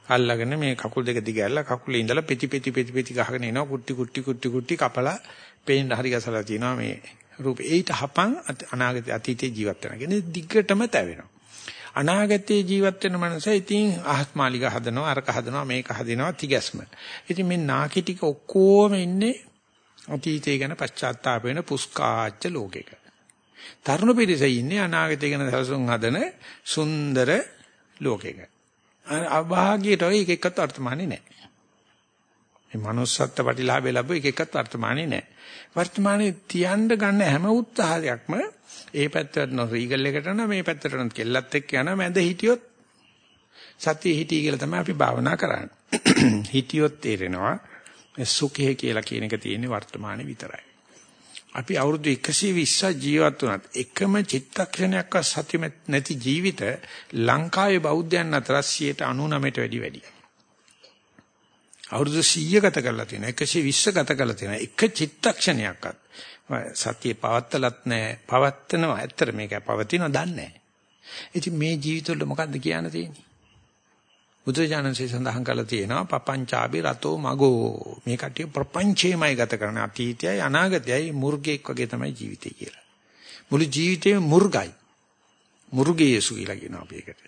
අල්ලගෙන මේ කකුල් දෙක දිගහැරලා කකුලේ ඉඳලා පෙති පෙති පෙති පෙති ගහගෙන එනවා කුට්ටි කුට්ටි කුට්ටි කුට්ටි කපලා පේන්න හරි ගසලා තියෙනවා මේ රූපේ. ඒිට හපන් අනාගතේ අතීතේ ජීවත් වෙනවා. කියන්නේ දිග්ගටම තැවෙනවා. අනාගතේ ජීවත් වෙන මනස ඉතින් ආත්මාලික හදනවා අරක හදනවා මේක හදනවා තිගැස්ම. ඉතින් මේ නාකි ටික ඔක්කොම ඉන්නේ අතීතය ගැන පශ්චාත්තාප වෙන පුස්කාච්ච ලෝකෙක. තරුණ පිරිස ඉන්නේ අනාගතය ගැන සැලසුම් හදන සුන්දර ලෝකයක. අභාග්‍යයට ඔය එක එක්කත් වර්තමානේ නැහැ. මේ manussත්ත්ව ප්‍රතිලාභය ලැබුව එක එක්කත් වර්තමානේ නැහැ. වර්තමානේ තියන්න ගන්න හැම උත්සාහයක්ම ඒ පැත්තට නො රීගල් එකට යනවා මේ පැත්තට නො කෙල්ලත් එක්ක යනවා මැද හිටියොත් සතිය හිටී කියලා තමයි අපි භාවනා කරන්නේ. හිටියොත් තේරෙනවා සුඛය කියලා කියන එක තියෙන්නේ වර්තමානයේ විතරයි. අපි අවුරුදු 120ක් ජීවත් වුණත් එකම චිත්තක්ෂණයක්වත් සත්‍ය නැති ජීවිත ලංකාවේ බෞද්ධයන් අතර 99ට වැඩි වැඩි. අවුරුදු 100 ගත කරලා තියෙනවා 120 ගත කරලා තියෙනවා එක චිත්තක්ෂණයක්වත් සත්‍ය පවත්තලත් නැහැ පවත්තනවා ඇත්තට මේක පවතිනව දන්නේ නැහැ. ඉතින් මේ ජීවිතවල මොකද්ද කියන්න තියෙන්නේ? බුදුජානන්සේ සඳහන් කරලා තියෙනවා පපංචාබි රතෝ මගෝ මේ කටිය ප්‍රපංචේමයි ගත කරන අතීතයයි අනාගතයයි මුර්ගෙක් වගේ තමයි ජීවිතය කියලා. මුළු ජීවිතේම මුර්ගයි. මුර්ගයේසු කියලා කියනවා අපි ඒකට.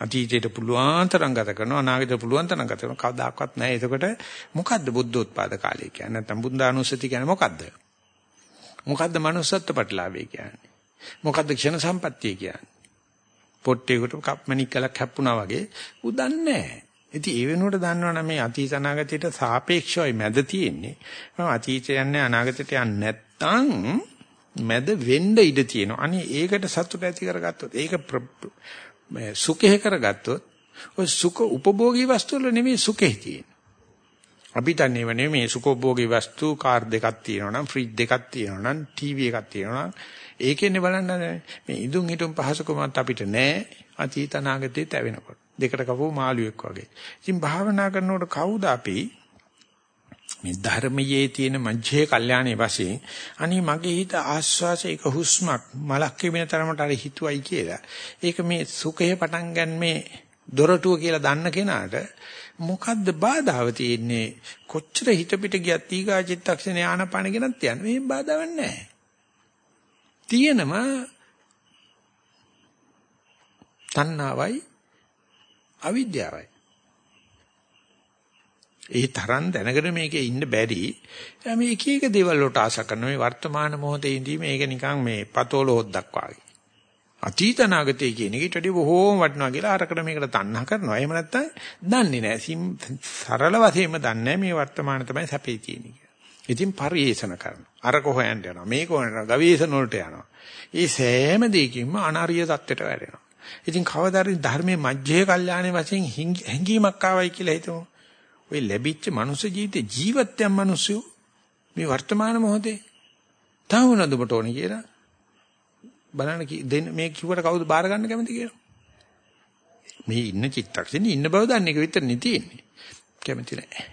අතීතයට පුළුවන් තරම් ගත කරනවා අනාගතයට පුළුවන් තරම් ගත කරනවා කවදාකවත් නැහැ. එතකොට මොකද්ද බුද්ධෝත්පාද කාලය කියන්නේ? නැත්නම් බුද්ධානුස්සති කියන්නේ මොකද්ද? මොකද්ද manussත්ත්ව ප්‍රතිලාභය කියන්නේ? මොකද්ද ක්ෂණ සම්පත්තිය කියන්නේ? පොට්ටේකට කප්මණික් කලක් හැප්පුණා වගේ ඌ දන්නේ නැහැ. ඉතින් ඒ වෙනුවට දන්නවනම් මේ අතීත අනාගතයට සාපේක්ෂවයි මැද තියෙන්නේ. මම අතීතය යන්නේ අනාගතයට යන්නේ නැත්තම් මැද වෙන්න ඉඩ තියෙනවා. අනේ ඒකට සතුට ඇති කරගත්තොත් ඒක සුඛේ කරගත්තොත් ඔය සුඛ උපභෝගී වස්තු වල නෙමෙයි සුඛේ තියෙන්නේ. අපිට නෙවෙයි මේ සුඛෝභෝගී වස්තු කාර් දෙකක් තියෙනවා නම් ෆ්‍රිජ් දෙකක් තියෙනවා නම් ටීවී එකක් තියෙනවා නම් ඒකෙන්නේ බලන්න මේ ඉදුම් හිටුම් පහසුකමත් අපිට නැහැ අතීත අනාගතේ තැවෙනකොට. දෙකට කපුව මාළුවෙක් වගේ. ඉතින් භාවනා කරනකොට කවුද අපි මේ ධර්මයේ තියෙන මජ්ජේ කල්යාණේ වශයෙන් අනේ මගේ හිත ආස්වාස එක හුස්මක් මලක් කිමින තරමට අර හිතුවයි කියලා. ඒක මේ සුඛය පටන් ගන්නමේ දොරටුව කියලා දන්න කෙනාට මොකද්ද බාධාව තියෙන්නේ කොච්චර හිත පිට ගියත් ඊගා චිත්තක්ෂණ ආනපාන ගෙනත් යන්නේ මේ බාධාවක් නැහැ තියෙනම තණ්හාවයි අවිද්‍යාවයි. ඒ තරම් දැනගෙන මේකේ ඉන්න බැරි. මේ එක එක දේවල් වලට ආශ කරන මේ වර්තමාන මොහොතේ ඉඳී මේක නිකන් මේ පතෝල හොද්දක් වගේ. අතීත නාගතේ කියන එකට වඩා බොහෝම වටිනවා කියලා අරකට මේකට තණ්හා කරනවා. එහෙම නැත්නම් දන්නේ නැහැ. සරල වශයෙන්ම දන්නේ මේ වර්තමාන තමයි සැපේ තියෙන්නේ කියලා. ඉතින් පරිේෂණ කරනවා. අරක හොයන්න යනවා. මේක හොයනවා. ගවේෂණ වලට යනවා. මේ සෑම දෙයකින්ම අනාර්ය தත්ත්වයට වැටෙනවා. ඉතින් කවදාරි ධර්මයේ මජ්ජේ කල්යාණේ වශයෙන් හැංගීමක් ආවයි කියලා හිතමු. ওই ලැබිච්ච මනුෂ්‍ය ජීවිතේ ජීවත්වයන් මිනිස්සු මේ වර්තමාන මොහොතේ තව මොනවද ඔබට ඕනේ කියලා බලන්න මේ කිව්වට කවුද බාර ගන්න කැමති කියලා. මේ ඉන්න චිත්තක්ෂණේ ඉන්න බව දන්නේ ඒක විතරනේ තියෙන්නේ. කැමති නැහැ.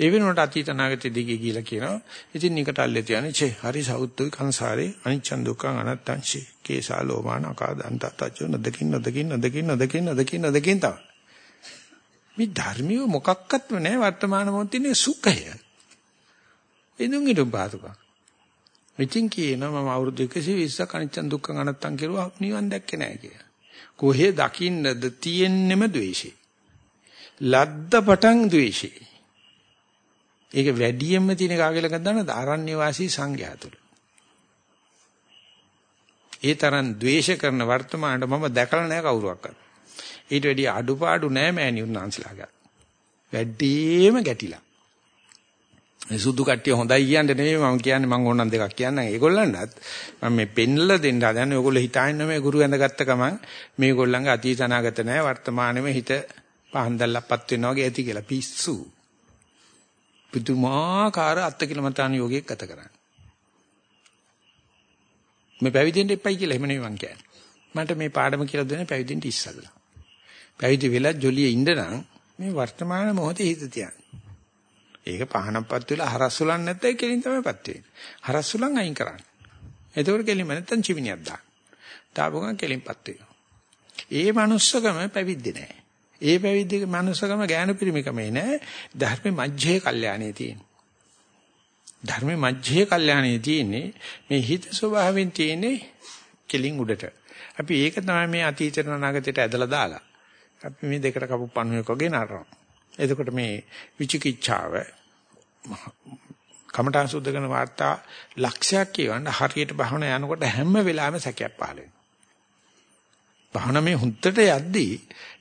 ඒ වෙනුවට අතීත අනාගත දිගේ කියලා කියනවා. ඉතින් නිකටල්ලේ තියන්නේ චේ හරි සෞත්තුයි කංසාරේ අනිච්චන් දුක්ඛං අනත්තං ශේ කේසා ලෝමාන අකාදන්ත තචෝ නදකින් නදකින් නදකින් නදකින් නදකින් නදකින් තමයි. මේ ධර්මිය මොකක්වත්ම නැහැ වර්තමාන මොහොතේ සුඛය. එදුන් ඉදුම් පාතුකම්. ඉතින් කියනවා මම අවුරුදු 120ක් අනිච්ච දුක්ඛ අනත්තම් කියලා නිවන් දැක්කේ නැහැ කියලා. කොහේ දකින්නද තියෙන්නෙම ද්වේෂේ. ලද්ද පටන් ද්වේෂේ. ඒක වැඩියෙන්ම තියෙන කාගෙල ගන්න ආරණ්‍ය වාසී සංඝයා තුල. ඒ තරම් ද්වේෂ කරන වර්තමානට මම දැකලා නැහැ කවුරුවක්වත්. ඊට වැඩිය අඩුපාඩු නැහැ මෑණියුන් ආන්සලාගා. වැඩිම ගැටිලා. මේ සුදු කට්ටිය හොඳයි කියන්නේ නෙමෙයි මම කියන්නේ මම ඕනනම් දෙකක් කියන්නම්. ඒගොල්ලන්ටත් මම මේ පෙන්ලා දෙන්න. හදන්නේ ඔයගොල්ලෝ හිතාගෙන මේ ගුරු ඇඳගත්ත ගමන්. මේගොල්ලන්ගේ අතීත අනාගත නැහැ වර්තමානෙම හිත පහන් දැල්ලක්පත් වෙනවා වගේ ඇති කියලා. පිස්සු. පුදුමාකාර අත්කිලමතාන යෝගයක් ගත කරන්නේ. මේ පැවිදෙන්න එපයි කියලා එහෙම නෙමෙයි මං කියන්නේ. මට මේ පාඩම කියලා දෙන්නේ පැවිදෙන්න ඉස්සල්ලා. පැවිදි වෙලා ජොලියේ ඉන්න නම් මේ වර්තමාන මොහොතේ හිත තියන්න ඒක පහනක්පත් වෙලා හරස්සුලන් නැත්නම් කෙලින් තමයිපත් වෙන්නේ. හරස්සුලන් අයින් කරන්න. එතකොට කෙලින්ම නැත්නම් චිවිනියක් දාන්න. තාපුගන් කෙලින්පත් වෙනවා. ඒ manussකම පැවිද්දේ නෑ. ඒ පැවිද්දේ manussකම ඥාන පිරිමිකමේ නෑ. ධර්මේ මජ්ජේ කල්යාණේ තියෙන. ධර්මේ මජ්ජේ කල්යාණේ තියෙන්නේ මේ හිත ස්වභාවයෙන් තියෙන්නේ කෙලින් උඩට. අපි ඒක තමයි මේ අතීතේට අනාගතයට ඇදලා දාලා. අපි මේ දෙකට කපු පණුවෙක් වගේ නරනවා. එතකොට මේ විචිකිච්ඡාව කමඨාන් සුද්ධ කරන වාර්තා ලක්ෂයක් කියවන්න හරියට බහන යනකොට හැම වෙලාවෙම සැකයක් පහළ වෙනවා. බහන මේ හුත්තට යද්දී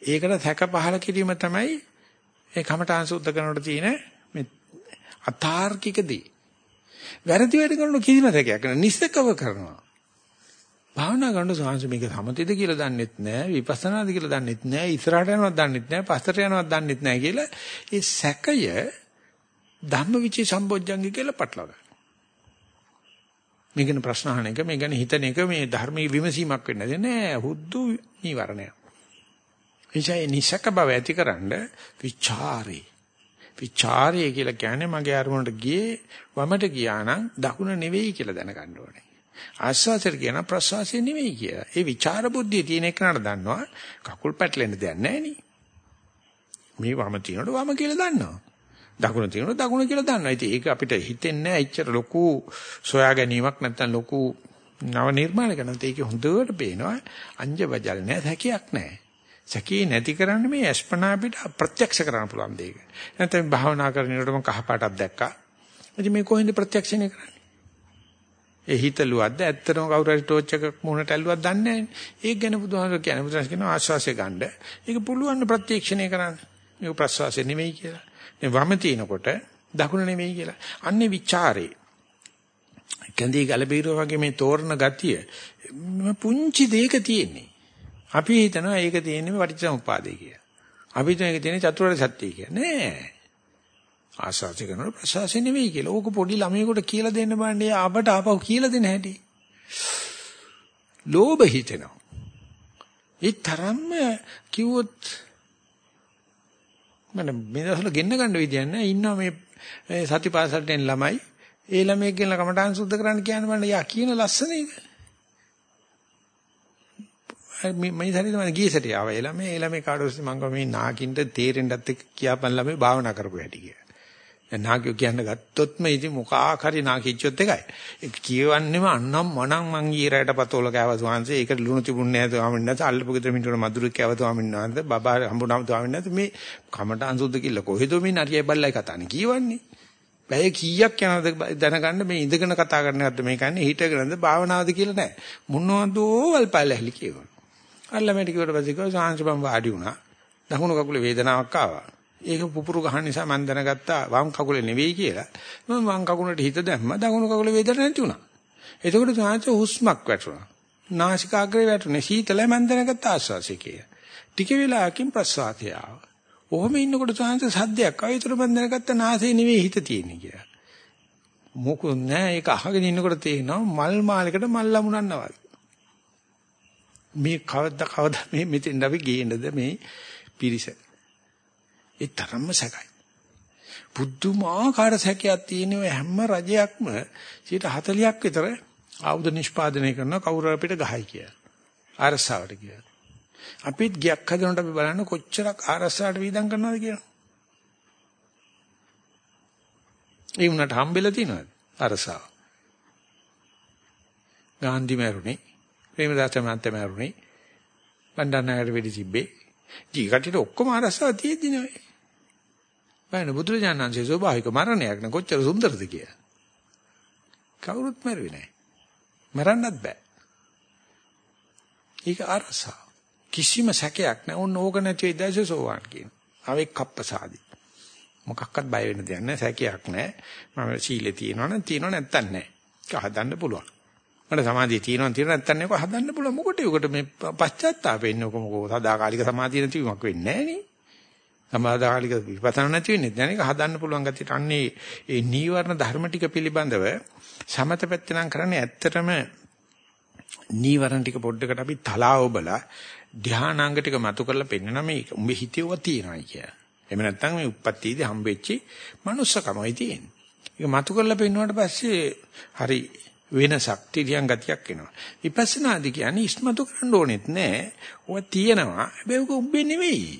ඒකට සැක පහළ කිරීම තමයි ඒ කමඨාන් සුද්ධ කරනකොට තියෙන මේ අතාර්කික දේ. වැරදි වැඩ කරන කිසිම සැකයක් නෑ නිස්සකව කරනවා. භාවනා කරන සාංශ මේක සමතේද කියලා දන්නෙත් නෑ විපස්සනාද කියලා දන්නෙත් නෑ ඉස්සරහට යනවත් දන්නෙත් නෑ පස්සට යනවත් දන්නෙත් නෑ කියලා ඒ සැකය ධම්මවිචේ සම්බොජ්ජංගි කියලා පටලවා ගන්න. මේකන ප්‍රශ්න අහන එක මේ ගැන හිතන එක මේ ධර්මයේ විමසීමක් වෙන්නේ නෑ හුද්දු නීවරණය. එيشයි නිසක බව ඇතිකරනද විචාරේ. විචාරය කියලා කියන්නේ මගේ අරමුණට ගියේ වමට ගියා නම් දකුණ නෙවෙයි කියලා දැනගන්න ඕනේ. ආස්වාසයට කියන ප්‍රසවාසය නෙවෙයි කියලා. ඒ විචාර බුද්ධිය තියෙන එකනට දන්නවා කකුල් පැටලෙන්න දෙයක් නැහැ නේ. මේ වම තියනකොට වම කියලා දන්නවා. දකුණ තියනකොට දකුණ කියලා දන්නවා. ඉතින් ඒක අපිට හිතෙන්නේ නැහැ එච්චර ලොකු සොයා ගැනීමක් නැත්තම් ලොකු නව නිර්මාණ කරනත් ඒක හොඳට පේනවා. අංජ බජල් නැහැ, හැකියක් නැහැ. සැකේ නැති කරන්න මේ අස්පනා අපිට ප්‍රත්‍යක්ෂ කරන්න පුළුවන් දෙයක. නැත්නම් භාවනා කරනකොට මම කහ පාටක් දැක්කා. ඉතින් මේ කොහෙන්ද ප්‍රත්‍යක්ෂණය කරන්නේ? ඒ හිතලුවද්ද ඇත්තටම කවුරු හරි ටෝච් එකක් මුහුණට ඇල්ලුවක් දන්නේ නැහැ. ඒක ගැන බුදුහාමර කියන්නේ බුදුහාමර කියන ආශ්වාසය ගන්න. ඒක පුළුවන් ප්‍රත්‍යක්ෂණය කරන්න. මේක ප්‍රශ්වාසය නෙමෙයි කියලා. මේ වම තිනකොට දකුණ නෙමෙයි කියලා. අන්නේ ਵਿਚාරේ. කන්දී ගලබීරෝ වගේ මේ තෝරන ගතිය පුංචි දෙයක තියෙන්නේ. අපි හිතනවා ඒක තියෙන්නේ පටිච්චසමුපාදේ කියලා. අපි හිතන එක තියෙන්නේ චතුරාර්ය සත්‍යය කියලා. නෑ. ආශාසි කරන ප්‍රසවාසය නෙවෙයි කියලා. ඕක පොඩි ළමයෙකුට කියලා දෙන්න බෑනේ අපට ආපහු කියලා දෙන්න හැටි. ලෝභ හිතෙනවා. ඒ තරම්ම කිව්වොත් මම මේ දවස්වල ගෙන්න ගන්න විදියක් නැහැ. ඉන්නවා මේ සතිපාසලට එන ළමයි. ඒ ළමයෙක් ගෙනලා කමටහන් සුද්ධ කරන්න කියන්නේ මම යා කියන ලස්සන එක. මම ඉතින් තමයි ගියසට ආවා. එළම එළම කාඩෝස් මම මේ නාකින්ට තේරෙන්නත් එක්ක කියාපන් ළමයි භාවනා කරපු හැටි කියලා. දැන් නාකියෝ කියන්න ගත්තොත් මේ ඉතින් මොකක් හරි නාකිච්චොත් එකයි. ඒක කියවන්නේම අන්නම් මනම් මං ඊරයට පතෝල කෑව ස්වාමීන් ඒක ලුණු තිබුණේ නැහැ ස්වාමීන් වහන්සේ අල්ලපු ගෙදර මිනිහට මధుර කෑව ස්වාමීන් වහන්සේ බබා හම්බුනාම ස්වාමීන් වහන්සේ මේ කමට අංශුද්ධ කිල්ල කොහෙද මේ නරියයි බල්ලයි කතානේ කියවන්නේ. බැහැ කීයක් යනවද දැනගන්න මේ ඉඳගෙන කතා කරනවද මේ කන්නේ හිටගෙනද භාවනාවද කියලා නෑ. මොනවදෝ වල්පල් ඇහලි කියවන. අල්ලමෙට කිව්වට පස්සේ කිව්වා සාංශ බම් වාඩි වුණා. දකුණු කකුලේ වේදනාවක් ආවා. ඒක පුපුරු ගහන නිසා මම දැනගත්තා වම් කකුලේ නෙවෙයි කියලා. මම වම් කකුලට හිත දැම්මා දකුණු කකුලේ වේදනාවක් නැති වුණා. එතකොට සාංශ හුස්මක් වැටුණා. නාසිකාග්‍රේ වැටුනේ සීතලයි මම දැනගත්ත ආශ්වාසය කියලා. ටික වෙලාවකින් ප්‍රශ්වාසය ආවා. ඔහොම ඉන්නකොට සාංශ සද්දයක් ආයෙතර මම දැනගත්ත නාසයේ නෙවෙයි හිත තියෙන්නේ කියලා. මොකුත් නෑ ඒක අහගෙන ඉන්නකොට තේරෙනවා මල් මාලයකට මල් ලැබුණා වගේ. මේ කවද කවද මේ මෙතෙන් අපි ගේන්නද මේ පිරිස. ඒ තරම්ම සැකයි. බුද්ධමාකාර සැකයක් තියෙන හැම රජයක්ම 40ක් විතර ආයුධ නිෂ්පාදනය කරන කවුරු අපිට ගහයි කියලා. අරසාවට කියලා. අපිත් ගියක් හදනකොට අපි බලන්න කොච්චරක් ආරස්සාවට වීදම් කරනවද කියලා. ඒ උනට හම්බෙලා තියෙනවද? අරසාව. ගාන්ධි මරුනේ, ප්‍රේමදාස මහත්තයා මරුනේ, බණ්ඩාරනායකට වෙඩි තිබ්බේ. ජීවිතේට ඔක්කොම අරසාව තියෙද්දි නෙවෙයි. බලන්න බුදුරජාණන්සේ ස්වභාවික මරණයක් න කොච්චර සුන්දරද කියලා. කවුරුත් මරුවේ නැහැ. මරන්නත් බෑ. ඒක අරසාව. කිසිම සැකයක් නැහැ. ඕන ඕක නැති වෙයිද සෝවාන් කියන. ආවෙක් කප්පසාදි. මොකක්වත් බය වෙන්න දෙයක් නැහැ. සැකයක් නැහැ. මම සීලේ තියෙනවා නම් තියෙනවා නැත්තම් නැහැ. ඒක හදන්න පුළුවන්. මට සමාධිය තියෙනවා තියෙනවා නැත්තම් නේක හදන්න පුළුවන්. මොකටද උකට මේ පශ්චාත්තාපෙන්නේ ඔක මොකෝ සදාකාලික සමාධිය නැතිවීමක් වෙන්නේ නැහැ නේ. සමාදාකාලික විපතන නැති වෙන්නේ දැන් ඒක හදන්න පුළුවන් ගැතියට අන්නේ ඒ නීවරණ ධර්ම ටික පිළිබඳව සමත පැත්තේ නම් කරන්නේ ඇත්තටම නීවරණ ටික පොඩ්ඩකට අපි තලාව බලා ධානාංග ටික මතු කරලා පෙන්නන මේ උඹේ හිතේව තියෙනයි කිය. එහෙම නැත්නම් මේ උප්පත්තියේදී හම්බෙච්චි manussකමයි තියෙන්නේ. ඒක මතු කරලා පෙන්නුවාට පස්සේ හරි වෙනසක් තිරියන් ගතියක් එනවා. විපස්සනාදී කියන්නේ ඉස්මතු කරන්න ඕනෙත් නෑ. ඔය තියෙනවා. හැබැයි ඔක උඹේ නෙවෙයි.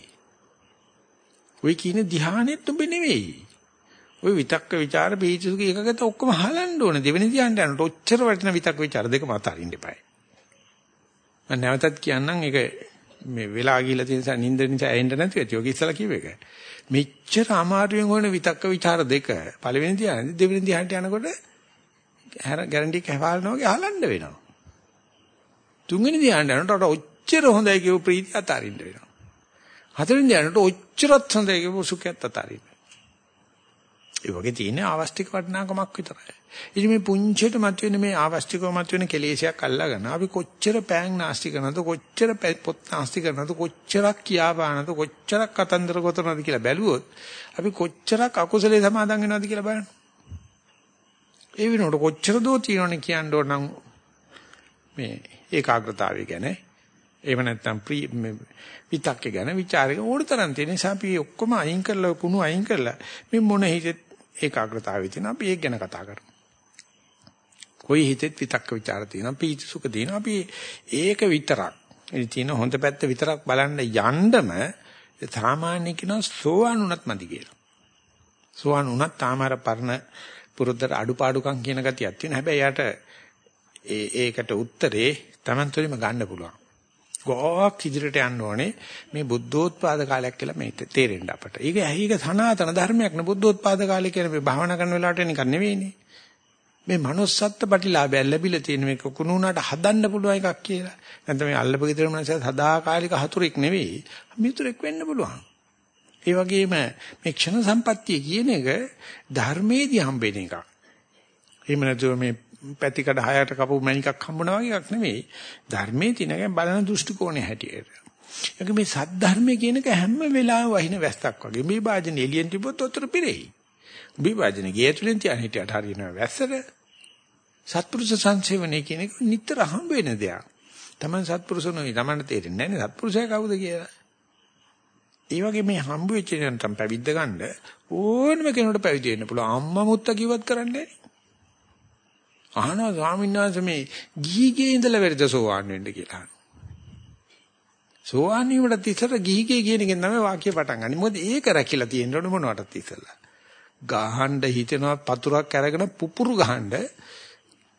ඔය කියන ධ්‍යානෙත් උඹ නෙවෙයි. ඔය විතක්ක ਵਿਚාර බීජසුක එකකට ඔක්කොම හලන්න ඕනේ. දෙවෙනි ධ්‍යානට යනකොට ඔච්චර වටින විතක්ක විචාර දෙකම අතාරින්න එපායි. මම නැවතත් කියන්නම් ඒක මේ වෙලා ගිහිලා තියෙන නිසා නිින්ද නිසා ඇහෙන්න නැතුව ඇති. ඔක ඉස්සලා කියව එක. මෙච්චර අමාරුවෙන් හොයන විතක්ක ਵਿਚාර දෙක පළවෙනි ධ්‍යානෙ දෙවෙනි ධ්‍යානට යනකොට ගැරන්ටි එක හවල්නවා වගේ හලන්න වෙනවා. තුන්වෙනි ධ්‍යානට යනකොට ඔච්චර හොඳයි කියව ප්‍රීතිය අතාරින්න වෙනවා. හතරවෙනි ධ්‍යානට ඔච්චරත් හොඳයි කියව සුඛයත් අතාරින්න. ඒ වගේ තියෙන අවස්තික වටිනාකමක් විතරයි. ඉතින් මේ පුංචිට මතුවෙන මේ ආවස්තිකව මතුවෙන කෙලෙසයක් අල්ලාගෙන අපි කොච්චර පෑන් නාස්ති කරනවද කොච්චර පොත් නාස්ති කරනවද කොච්චරක් කියා පානවද කොච්චරක් කතන්දර ගොතනවද කියලා බැලුවොත් අපි කොච්චරක් අකුසලේ සමාදන් වෙනවද කියලා බලන්න. ඒ වෙනකොට කොච්චර දෝ තියෙනවනේ කියන්න ඕන නම් මේ ඒකාග්‍රතාවය ගැන එහෙම නැත්නම් ප්‍රී විතක්ක ගැන ਵਿਚාරක ඕනතරම් තියෙන නිසා අපි ඔක්කොම අයින් කරලා කුණු අයින් කරලා මේ මොන හිතෙත් ඒකාග්‍රතාවය තියෙන අපි ඒක ගැන කතා කරමු. කොයි හිතෙත් විතක්ක ਵਿਚාර තියෙනවා පීති සුඛ තියෙනවා අපි ඒක විතරක්. ඒ තියෙන හොඳ පැත්ත විතරක් බලන්න යන්නම සාමාන්‍ය කෙනා සෝවන් උනත් මදි කියලා. සෝවන් උනත් තාමාර පරණ පුරුද්දට අඩුපාඩුකම් කියන ගතියක් තියෙන හැබැයි යාට ඒකට උත්තරේ Taman තුලින්ම ගන්න පුළුවන්. ගොක් ඉදිරියට යන්න ඕනේ මේ බුද්ධෝත්පාද කාලයක් කියලා මේ තේරෙන්න අපට. ඒක ඇහික සනාතන ධර්මයක් නේ බුද්ධෝත්පාද කාලය කියන්නේ මේ භාවනා කරන වෙලාවට නිකන් නෙවෙයිනේ. මේ manussත්ත්ව ප්‍රතිලාභය ලැබිලා තියෙන මේක කුණුණාට හදන්න පුළුවන් එකක් කියලා. නැත්නම් මේ අල්ලපු ගෙදර මනස සදාකාලික හතුරෙක් නෙවෙයි. මිතුරෙක් වෙන්න පුළුවන්. ඒ වගේම මේ ක්ෂණ සම්පත්තිය කියන එක ධර්මයේදී හම්බෙන එකක්. එහෙම නැතුව මේ පැතිකඩ හයට කපු මණිකක් හම්බුනා වගේ එකක් නෙවෙයි. ධර්මයේ තියෙන බලන දෘෂ්ටි කෝණය හැටියට. ඒක මේ සත්‍ය ධර්මයේ කියන එක හැම වෙලාවෙම වහින වැස්සක් වගේ. මේ වාජනේ එළියෙන් තිබ්බොත් උතර පිරෙයි. මේ වාජනේ ගේ ඇතුලෙන් තියන හිටියට හරියනවා වැස්සට. සත්පුරුෂ සංසේවනයේ කියන එක නිතර හම්බ වෙන දෙයක්. Taman සත්පුරුෂ නොවි Taman තේරෙන්නේ නැහැ නේ සත්පුරුෂයා කවුද කියලා. ඒ වගේ මේ හම්බ වෙච්ච නැත්නම් පැවිද්ද ගන්න ඕනම කෙනෙකුට පැවිදි වෙන්න පුළුවන්. අම්මා මුත්තා කිව්වත් කරන්නේ අහනවා ස්වාමීන් වහන්සේ මේ ගිහිගේ ඉඳලා වෙරද සෝවාන් වෙන්න කියලා. සෝවාන් වීමට ඉස්සර ගිහිගේ කියන එකෙන් තමයි වාක්‍ය පටන් ගන්න. මොකද ඒක රැකිලා තියෙන්න ඕන මොනවටත් ඉස්සලා. ගහන්න හිතෙනවා පතුරක් අරගෙන පුපුරු ගහන්න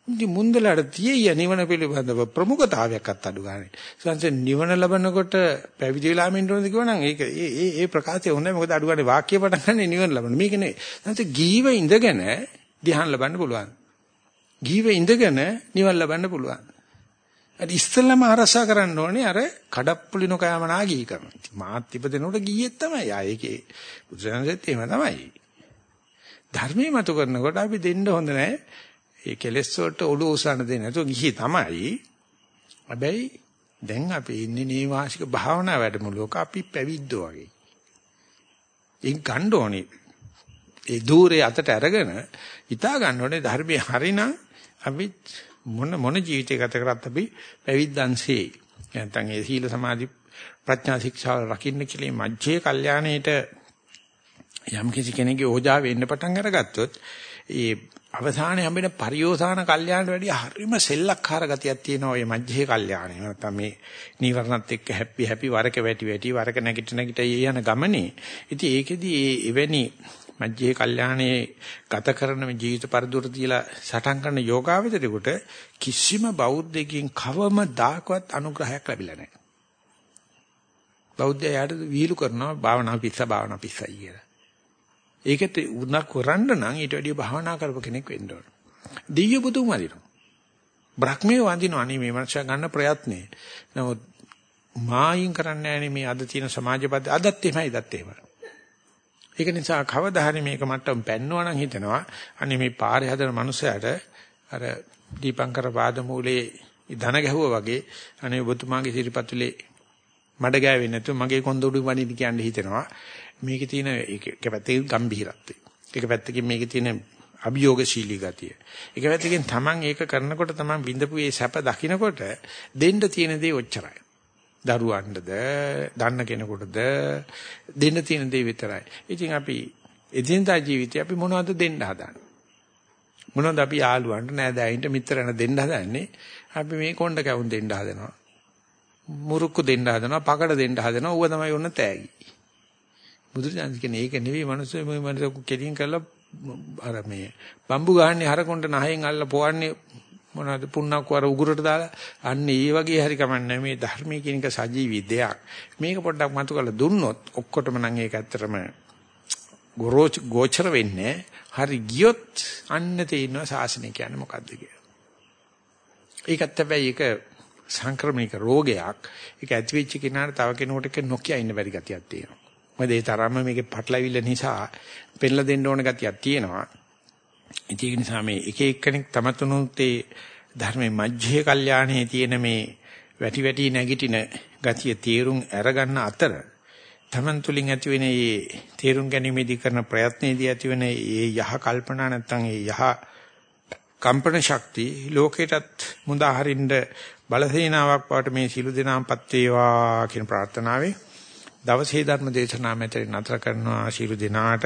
ඉතින් මුන්දලට තියෙය නිවන පිළිබඳව ප්‍රමුඛතාවයක්වත් අඩු ගන්නනේ. සංසෙන් නිවන ලබනකොට පැවිදි වෙලා මෙන්න ඕනද කියවනම් ඒක ඒ ඒ ඒ ප්‍රකාශය හොඳයි මොකද අඩු ගන්න වාක්‍ය පටන් ගන්න නිවන ලබන. මේක නේ. සංසෙන් ගීව ඉඳගෙන ධ්‍යාන ලබන්න පුළුවන්. ගීව ඉඳගෙන නිවන ලබන්න පුළුවන්. අර ඉස්සෙල්ලාම අරසා කරන්න ඕනේ අර කඩප්පුලි නොකෑමනා ගී කරන. මාත් ඉපදෙනකොට ගියෙත් තමයි. ආ ඒකේ බුදුසසුනේත් එහෙම තමයි. ධර්මයේ මතු කරනකොට අපි දෙන්න හොඳ නැහැ. ඒ කෙලෙස් වලට ඔළුව උසන්න දෙන්නේ නැතුව ගිහි තමයි. හැබැයි දැන් අපි ඉන්නේ නේවාසික භාවනා වැඩමුළුවක අපි පැවිද්දෝ වගේ. ඒක ගන්න ඕනේ. ඒ দূරේ අතට අරගෙන හිතා ගන්න ඕනේ ධර්මයේ හරිනම් අපි මොන මොන ජීවිතය ගත කරත් අපි පැවිද්දන්සේ නැත්නම් ඒ සීල සමාධි ප්‍රඥා ශික්ෂා රකින්න කියලා මජ්ජේ කල්යාණේට යම් කිසි කෙනෙක්ගේ ඕජාව වෙන්න පටන් අරගත්තොත් ඒ අවසානයේ හම්බෙන පරියෝසాన කල්යාණට වැඩිය හරිම සෙල්ලක්කාර ගතියක් තියෙනවා ඔය මජ්ජේ කල්යාණේ. නැත්නම් මේ නීවරණත් එක්ක හැපි හැපි වරක වැටි වැටි වරක නැගිට නැගිට යන ගමනේ. ඉතින් ඒකෙදි එවැනි මජ්ජේ කල්යාණේ ගත කරන ජීවිත පරිදුර තියලා සටන් කරන යෝගාවචරේකට කිසිම බෞද්ධකින් කවම දාකවත් අනුග්‍රහයක් ලැබිලා නැහැ. බෞද්ධයාට විහිළු කරනවා භාවනා පිස්ස භාවනා පිස්සයි කියලා. ඒකත් උනා කරන්න නම් ඊට වැඩිය භාවනා කරපු කෙනෙක් වෙන්න ඕන. දිව්‍ය පුතුම වදිනවා. බ්‍රහ්මයේ වඳිනවා අනේ මේ මනුෂයා ගන්න ප්‍රයත්නේ. නමුත් මායින් කරන්නේ නැහැ මේ අද තියෙන සමාජ පද අදත් එහෙමයි දත් එහෙමයි. ඒක නිසා කවදා හරි මේක මට්ටම් පැන්නුවා නම් හිතනවා අනේ මේ පාරේ හදන මනුස්සයාට අර දීපංකර පාදමූලේ ධන ගැහුවා වගේ අනේ ඔබතුමාගේ සිරිපතුලේ මඩ ගෑවෙන්නේ නැතුව මගේ කොන්ද උඩු වණින්න කියන්නේ හිතෙනවා මේකේ තියෙන එක පැත්තකින් ගැඹිරත්වය. එක පැත්තකින් මේකේ තියෙන අභියෝගශීලී ගතිය. එක පැත්තකින් Taman ඒක කරනකොට Taman විඳපු ඒ සැප දකින්නකොට දෙන්න තියෙන දේ ඔච්චරයි. දරුවන්ටද, දන්න කෙනෙකුටද දෙන්න තියෙන දේ විතරයි. ඉතින් අපි එදිනදා ජීවිතේ අපි මොනවද දෙන්න හදන්නේ? මොනවද අපි යාළුවන්ට නෑදෑයින්ට මිත්‍රයන්ට දෙන්න හදන්නේ? අපි මේ කොණ්ඩ කැවුම් දෙන්න හදනවා. මුරුක්කු දෙන්න හදනවා, පකඩ දෙන්න හදනවා. ඌව තමයි ඔන්න තෑගි. බුදුරජාණන් කියන්නේ ඒක නෙවෙයි මිනිස්සු මේ මිනිස්සු කෙලින් කරලා අර මේ බම්බු ගහන්නේ හරකොන්ට නහයෙන් අල්ල පොවන්නේ මොනවද පුන්නක් වර උගුරට දාලා අන්න ඒ වගේ හරි කමන්නේ මේ ධර්මයේ කියන එක සජීවී දෙයක්. මේක පොඩ්ඩක් මතු කරලා දුන්නොත් ඔක්කොටම නම් ඒක ඇත්තටම ගොරෝච ගෝචර වෙන්නේ හරි ගියොත් අන්න තේිනවා ශාසනය කියන්නේ මොකද්ද කියලා. ඒකත් හැබැයි ඒක සංක්‍රමණික රෝගයක්. ඒක ඇති වෙච්ච කෙනාට තව කෙනෙකුට ඒක නොකිය ඉන්න බැරි ගතියක් තියෙනවා. මොකද ඒ තරම්ම මේකේ පටලවිල්ල නිසා පෙන්ලා දෙන්න ඕන ගතියක් තියෙනවා. ඒක නිසා මේ එක එක්කෙනෙක් තමතුනුත් ඒ ධර්මයේ මජ්ජේ කල්යාණේ තියෙන මේ වැටි වැටි නැගිටින ගතිය තීරුම් අරගන්න අතර තමන් තුලින් ඇති වෙන මේ තීරුම් ගැනීමේදී කරන ප්‍රයත්නයේදී ඇති වෙන මේ යහ කල්පනා නැත්තම් මේ යහ කම්පන ශක්තිය ලෝකයටත් මුදා හරින්න බලසේනාවක් වට මේ සිළු දෙනාම්පත් වේවා කියන ප්‍රාර්ථනාවේ දවසේ ධර්ම දේශනාව මෙතන නතර කරනවා. ශිරු දිනාට